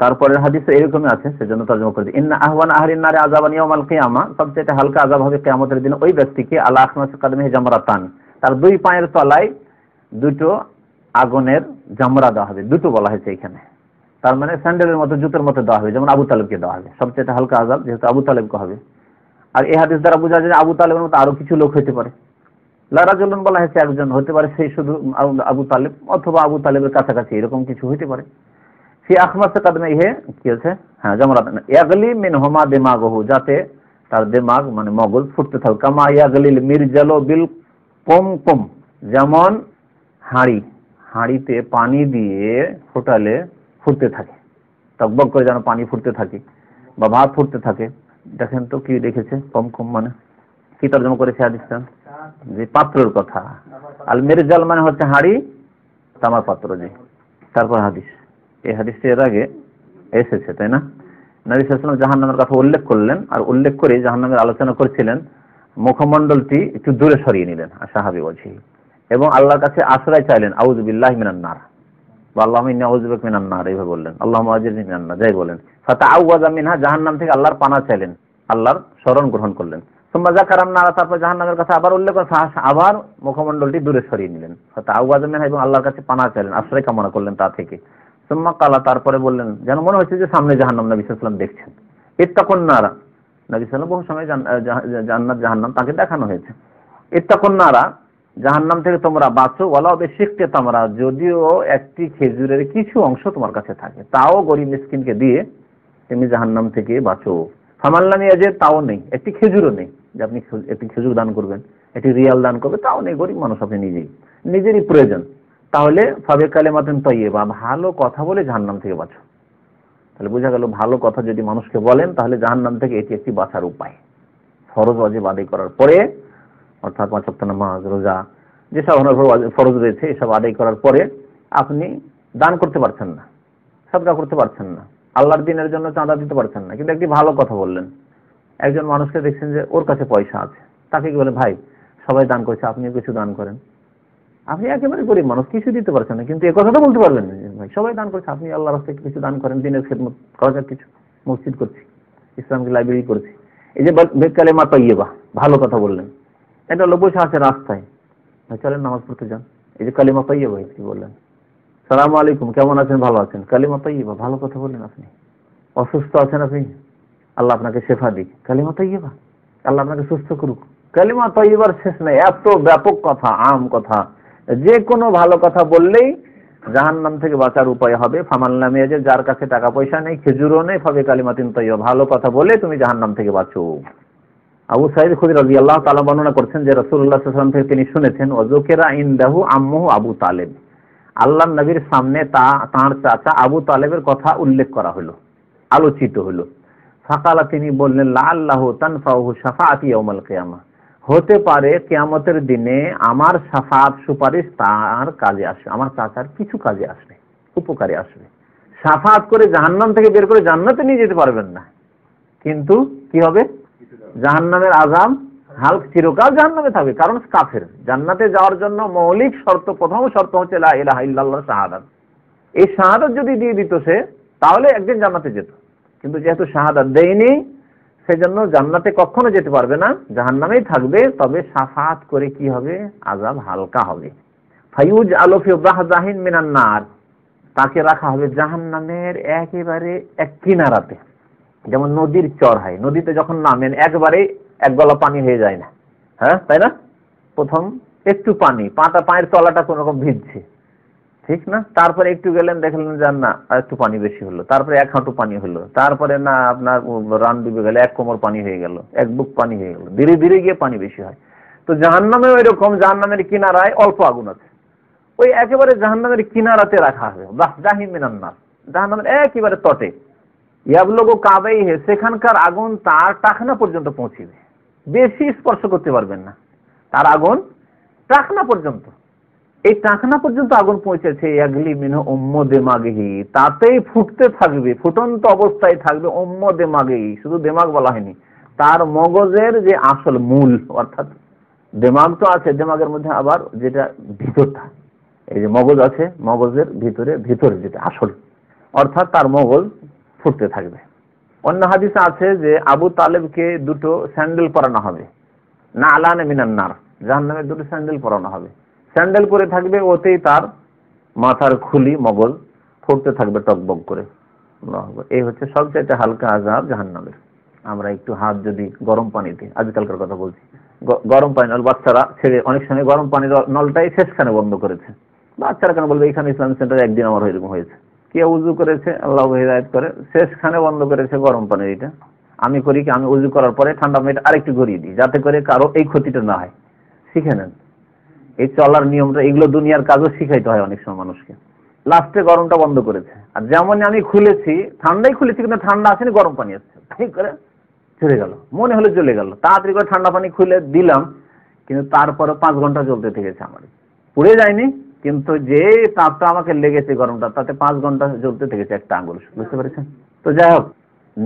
তারপরে হাদিসে এরকমই আছে, সেজন্য তর্জমা করে ইন্না আহওয়ান আহরিন নারে আযাবান ইয়াউমাল কিয়ামা সবচেয়ে হালকা আযাব হবে কিয়ামতের দিন ওই ব্যক্তিকে আলা আখমাস কাদমিহি জামরাতান। তার দুই পায়ের তলায় দুটো আগুনের জামরা দেওয়া হবে, দুটো বলা হয়েছে এখানে। তার মানে স্যান্ডেলের মতো, জুতোর মতো দেওয়া হবে, যেমন আবু তালেবকে দেওয়া হবে। সবচেয়ে হালকা আজাব যেহেতু আবু তালেবকে হবে। আর এই হাদিস দ্বারা বোঝা যায় আবু তালেবের মতো আরও কিছু লোক হতে পারে। লারাজুল্লান বলা হয়েছে একজন হতে পারে, সেই শুধু আবু তালেব অথবা আবু তালেবের কাছাকাছি এরকম কিছু হতে পারে। সে আখমাসে কাদমে ইহে কি আছে হ্যাঁ জামরাত ইয়াগলি মিন হোমা দেমাগহু, যাতে তার দেমাগ মানে মগজ ফুটতে থাকে কামা ইয়াগলিল মির্জালো বিল কম কম যেমন হাঁড়ি, হাঁড়িতে পানি দিয়ে ফোটালে ফুটতে থাকে। টকবক করে যেন পানি ফুটতে থাকে বা ভাত ফুটতে থাকে। দেখেন তো কি দেখেছে? কম কম মানে কি তর্জমা করেছে হাদিসটা যে পাত্রের কথা। আল মির্জাল মানে হচ্ছে হাঁড়ি, তামার পাত্র জি তারপর হাদিস। এই হাদিসটি এর আগে এসেছে, তাই না? নবী সাল্লাম জাহান নামের কথা উল্লেখ করলেন আর উল্লেখ করে জাহান নামের আলোচনা করছিলেন। মুখমণ্ডলটি একটু দূরে সরিয়ে নিলেন সাহাবি বলছি এবং আল্লাহর কাছে আশ্রয় চাইলেন আউজ বিল্লাহ মিনান নার। বা আল্লাহ ইন্নি আউযুবিকা মিনান নার, এইভাবে বললেন। আল্লাহ মিনান নার, যাই বলেন। ফাতা আউয়াজা মিনহা, জাহান্নাম থেকে আল্লাহর পানা চাইলেন, আল্লাহর শরণ গ্রহণ করলেন। সুম্মা যাকারান নারা, তারপর জাহান্নামের কথা আবার উল্লেখ করে ফাহাস- আবার মুখমণ্ডলটি দূরে সরিয়ে নিলেন। ফাতা আউয়াজা মিনহা, এবং আল্লাহর কাছে পানা চাইলেন, আশ্রয় কামনা করলেন তা থেকে। সুম্মা কালা, তারপরে বললেন, যেন মনে হচ্ছে যে সামনে জাহান্নাম নবী দেখছেন। ইত্তাকুন নারা, নবী বহু সময় জান- জান্নাত, জাহান্নাম তাকে দেখানো হয়েছে। ইত্তাকুন নারা, জাহান্নাম থেকে তোমরা বাঁচো ওয়ালাও বেশিককে তোমরা, যদিও একটি খেজুরের কিছু অংশ তোমার কাছে থাকে, তাও গরিব মিসকিনকে দিয়ে তুমি জাহান্নাম থেকে বাঁচো। ফামাল্লামি যে তাও নেই, একটি খেজুরও নেই যে আপনি একটি খেজুর দান করবেন, একটি রিয়াল দান করবে তাও নেই, গরিব মানুষ আপনি নিজেই। নিজেরই প্রয়োজন। তাহলে ফাবে কালেমাতেন বা ভালো কথা বলে জাহান্নাম থেকে বাঁচো। তাহলে বোঝা গেল ভালো কথা যদি মানুষকে বলেন, তাহলে জাহান্নাম থেকে এটি একটি বাঁচার উপায়। ফরজ অজেব আদায় করার পরে, অর্থাৎ পাঁচ ওয়াক্ত নামাজ, রোজা যেসব আপনার ফরজ রয়েছে, এসব আদায় করার পরে আপনি দান করতে পারছেন না, সাদকা করতে পারছেন না, আল্লাহর দিনের জন্য চাঁদা দিতে পারছেন না, কিন্তু একটি ভালো কথা বললেন। একজন মানুষকে দেখছেন যে ওর কাছে পয়সা আছে, তাকে কি বলে ভাই, সবাই দান করছে, আপনিও কিছু দান করেন। আপনি একেবারে গরিব মানুষ কিছু দিতে পারছেন না। কিন্তু এ কথাটা বলতে পারবেন ভাই, সবাই দান করছে। আপনি আল্লাহ রাস্তায় কিছু দান করেন, দিনের খেদমত করা যাক কিছু। মসজিদ করছি, ইসলামকে লাইব্রেরি করছি। এই যে বেকালে মা তৈবা ভালো কথা বললেন। এটা লোক বসে আছে রাস্তায়। ভাই, চলেন নামাজ পড়তে যান। এই যে কালিমা তৈবা কি বললেন। সালাম আলাইকুম, কেমন আছেন? ভালো আছেন? কালিমা তৈবা ভালো কথা বললেন আপনি। অসুস্থ আছেন আপনি? আল্লাহ আপনাকে শেফা দিক। কালিমা তৈবা আল্লাহ আপনাকে সুস্থ করুক। কালিমা তৈবার শেষ নাই। এত ব্যাপক কথা, আম কথা। যে কোনো ভালো কথা বললেই জাহান্নাম থেকে বাঁচার উপায় হবে। ফামাল নামে যে যার কাছে টাকা পয়সা নেই, খেজুরও নেই, ফাবে কালিমাতিন তৈবা ভালো কথা বলে তুমি জাহান্নাম থেকে বাঁচো। আবু সাইদ খুদি রাজি আল্লাহ তালা বর্ণনা করছেন যে রসুল্লাহ সাল্লাম থেকে তিনি শুনেছেন অজুকেরা ইন্দাহু আম্মু আবু তালেব। আল্লাহ নবীর সামনে তা, তাঁর চাচা আবু তালেবের কথা উল্লেখ করা হলো, আলোচিত হলো। ফাকালা তিনি বললেন লা আল্লাহ তানফাহু শাফাআতি ইয়াউমাল কিয়ামা। হতে পারে কেয়ামতের দিনে আমার সাফাত সুপারিশ তার কাজে আসবে আমার চাচার কিছু কাজে আসবে উপকারে আসবে সাফাত করে জাহান্নাম থেকে বের করে জান্নাতে নিয়ে যেতে পারবেন না। কিন্তু কি হবে? জাহান্নামের আজাম হালক চিরকাল জাহান্নামে থাকবে, কারণ কাফের। জান্নাতে যাওয়ার জন্য মৌলিক শর্ত, প্রথম শর্ত হচ্ছে লা শাহাদাত। এই শাহাদাত যদি দিয়ে দিত সে, তাহলে একদিন জান্নাতে যেত। কিন্তু যেহেতু শাহাদাত দেয়নি সেজন্য জান্নাতে কখনো যেতে পারবে না। জাহান্নামেই থাকবে, তবে সাফাত করে কি হবে? আজাব হালকা হবে। ফাইউজ আলোফি বাহজাহিন মিনান নার। তাকে রাখা হবে জাহান্নামের একেবারে এক কিনারাতে। যেমন নদীর চর হয়। নদীতে যখন নামেন, একবারে এক গলা পানি হয়ে যায় না। হ্যাঁ তাই না? প্রথম একটু পানি, পাটা, পায়ের তলাটা কোনো রকম ভিজছে। ঠিক না? তারপরে একটু গেলেন, দেখলেন যে না একটু পানি বেশি হলো। তারপরে এক হাঁটু পানি হলো। তারপরে না, আপনার রান ডুবে গেলে, এক কোমর পানি হয়ে গেল, এক বুক পানি হয়ে গেল। ধীরে ধীরে গিয়ে পানি বেশি হয়। তো জাহান্নামে ওই রকম জাহান্নামের কিনারায় অল্প আগুন আছে। ওই একেবারে জাহান্নামের কিনারাতে রাখা হবে। বাহ জাহিম মিনান্নার জাহান্নামের একেবারে তটে। ইয়াবলোগো কাবেই হে, সেখানকার আগুন তার টাকনা পর্যন্ত পৌঁছিবে বেশি স্পর্শ করতে পারবেন না। তার আগুন টাকনা পর্যন্ত। এই টাকনা পর্যন্ত আগুন পৌঁছেছে ইয়াগলি মিন উম্ম দেমাগহি। তাতেই ফুটতে থাকবে, ফুটন্ত অবস্থায় থাকবে উম্ম দেমাগহি। শুধু দেমাগ বলা হয়নি, তার মগজের যে আসল মূল, অর্থাৎ দেমাগ তো আছে, দেমাগের মধ্যে আবার যেটা ভিতরটা, এই যে মগজ আছে, মগজের ভিতরে ভিতরে যেটা আসল, অর্থাৎ তার মগজ ফুটতে থাকবে। অন্য হাদিসে আছে যে আবু তালেবকে দুটো স্যান্ডেল পরানো হবে না আলানে মিনান্নার, জাহান্নামের দুটো স্যান্ডেল পরানো হবে। স্যান্ডেল পরে থাকবে, ওতেই তার মাথার খুলি, মগজ ফুটতে থাকবে টকবক করে। এই হচ্ছে সবচাইতে হালকা আজাব জাহান্নামের। আমরা একটু হাত যদি গরম পানিতে, আজকালকার কথা বলছি গরম পানি নল বাচ্চারা ছেড়ে অনেক সময় গরম পানির নলটাই শেষখানে বন্ধ করেছে। বাচ্চারা কেন বলবে, এখানে ইসলাম সেন্টারে একদিন আমার এরকম হয়েছে। কে উজু করেছে, আল্লাহ হিদায়ত করে, শেষখানে বন্ধ করেছে গরম পানির এটা। আমি করি কি, আমি উজু করার পরে ঠান্ডা পানিটা আরেকটু গড়িয়ে দিই, যাতে করে কারও এই ক্ষতিটা না হয়। শিখে নেন। এই চলার নিয়মটা, এগুলো দুনিয়ার কাজও শিখাইতে হয় অনেক সময় মানুষকে। লাস্টে গরমটা বন্ধ করেছে। আর যেমন আমি খুলেছি, ঠান্ডাই খুলেছি, কিন্তু ঠান্ডা আসেনি, গরম পানি আসছে। ঠিক করে চলে গেল। মনে হলে চলে গেল। তাড়াতাড়ি করে ঠান্ডা পানি খুলে দিলাম, কিন্তু তারপরে পাঁচ ঘণ্টা চলতে থেকেছে আমার। পুড়ে যায়নি, কিন্তু যে তাপটা আমাকে লেগেছে গরমটা, তাতে পাঁচ ঘণ্টা জ্বলতে থেকেছে একটা আঙুল বুঝতে পেরেছেন? তো যাই হোক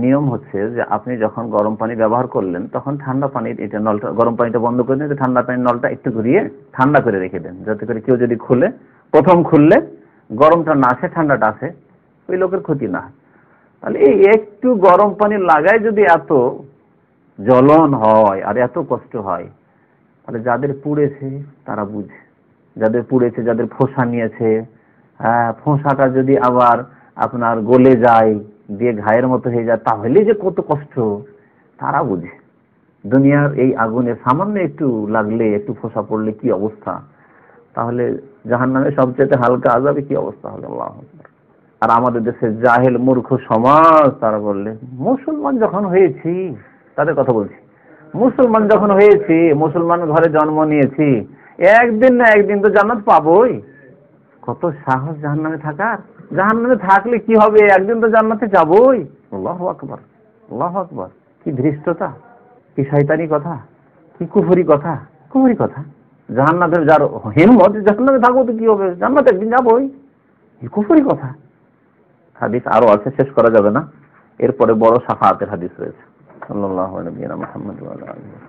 নিয়ম হচ্ছে যে আপনি যখন গরম পানি ব্যবহার করলেন, তখন ঠান্ডা পানির এটা নলটা, গরম পানিটা বন্ধ করে দিন ঠান্ডা পানির নলটা একটু ঘুরিয়ে ঠান্ডা করে রেখে দেন। যাতে করে কেউ যদি খুলে, প্রথম খুললে গরমটা না আসে, ঠান্ডাটা আসে, ওই লোকের ক্ষতি না তাহলে এই একটু গরম পানি লাগায় যদি এত জ্বলন হয় আর এত কষ্ট হয়, তাহলে যাদের পুড়েছে তারা বুঝে। যাদের পুড়েছে, যাদের ফোসা নিয়েছে হ্যাঁ ফোসাটা যদি আবার আপনার গলে যায় দিয়ে ঘায়ের মতো হয়ে যায়, তাহলে যে কত কষ্ট? তারা বুঝে। দুনিয়ার এই আগুনে সামান্য একটু লাগলে, একটু ফোসা পড়লে কি অবস্থা? তাহলে জাহান্নামে সবচেয়ে হালকা আজাবে কি অবস্থা হবে। আর আমাদের দেশে জাহেল, মূর্খ সমাজ, তারা বললে, মুসলমান যখন হয়েছি, তাদের কথা বলছি, মুসলমান যখন হয়েছি, মুসলমান ঘরে জন্ম নিয়েছি, একদিন না একদিন তো জান্নাত পাবোই। কত সাহস জাহান্নামে থাকার? জাহান্নামে থাকলে কি হবে? একদিন তো জান্নাতে যাবই। আল্লাহ আকবার আল্লাহ আকবার। কি ধৃষ্টতা, কি শয়তানি কথা, কি কুফরি কথা কুফরি কথা। জাহান্নাতের যার হিম্মত, জাহান্নামে থাকব তো কি হবে? জান্নাতে একদিন যাবোই। এই কুফরি কথা। হাদিস আরও আছে, শেষ করা যাবে না। এরপরে বড় সাফাতের হাদিস রয়েছে। সাল্লাল্লাহু আলাইহি ওয়া সাল্লাম।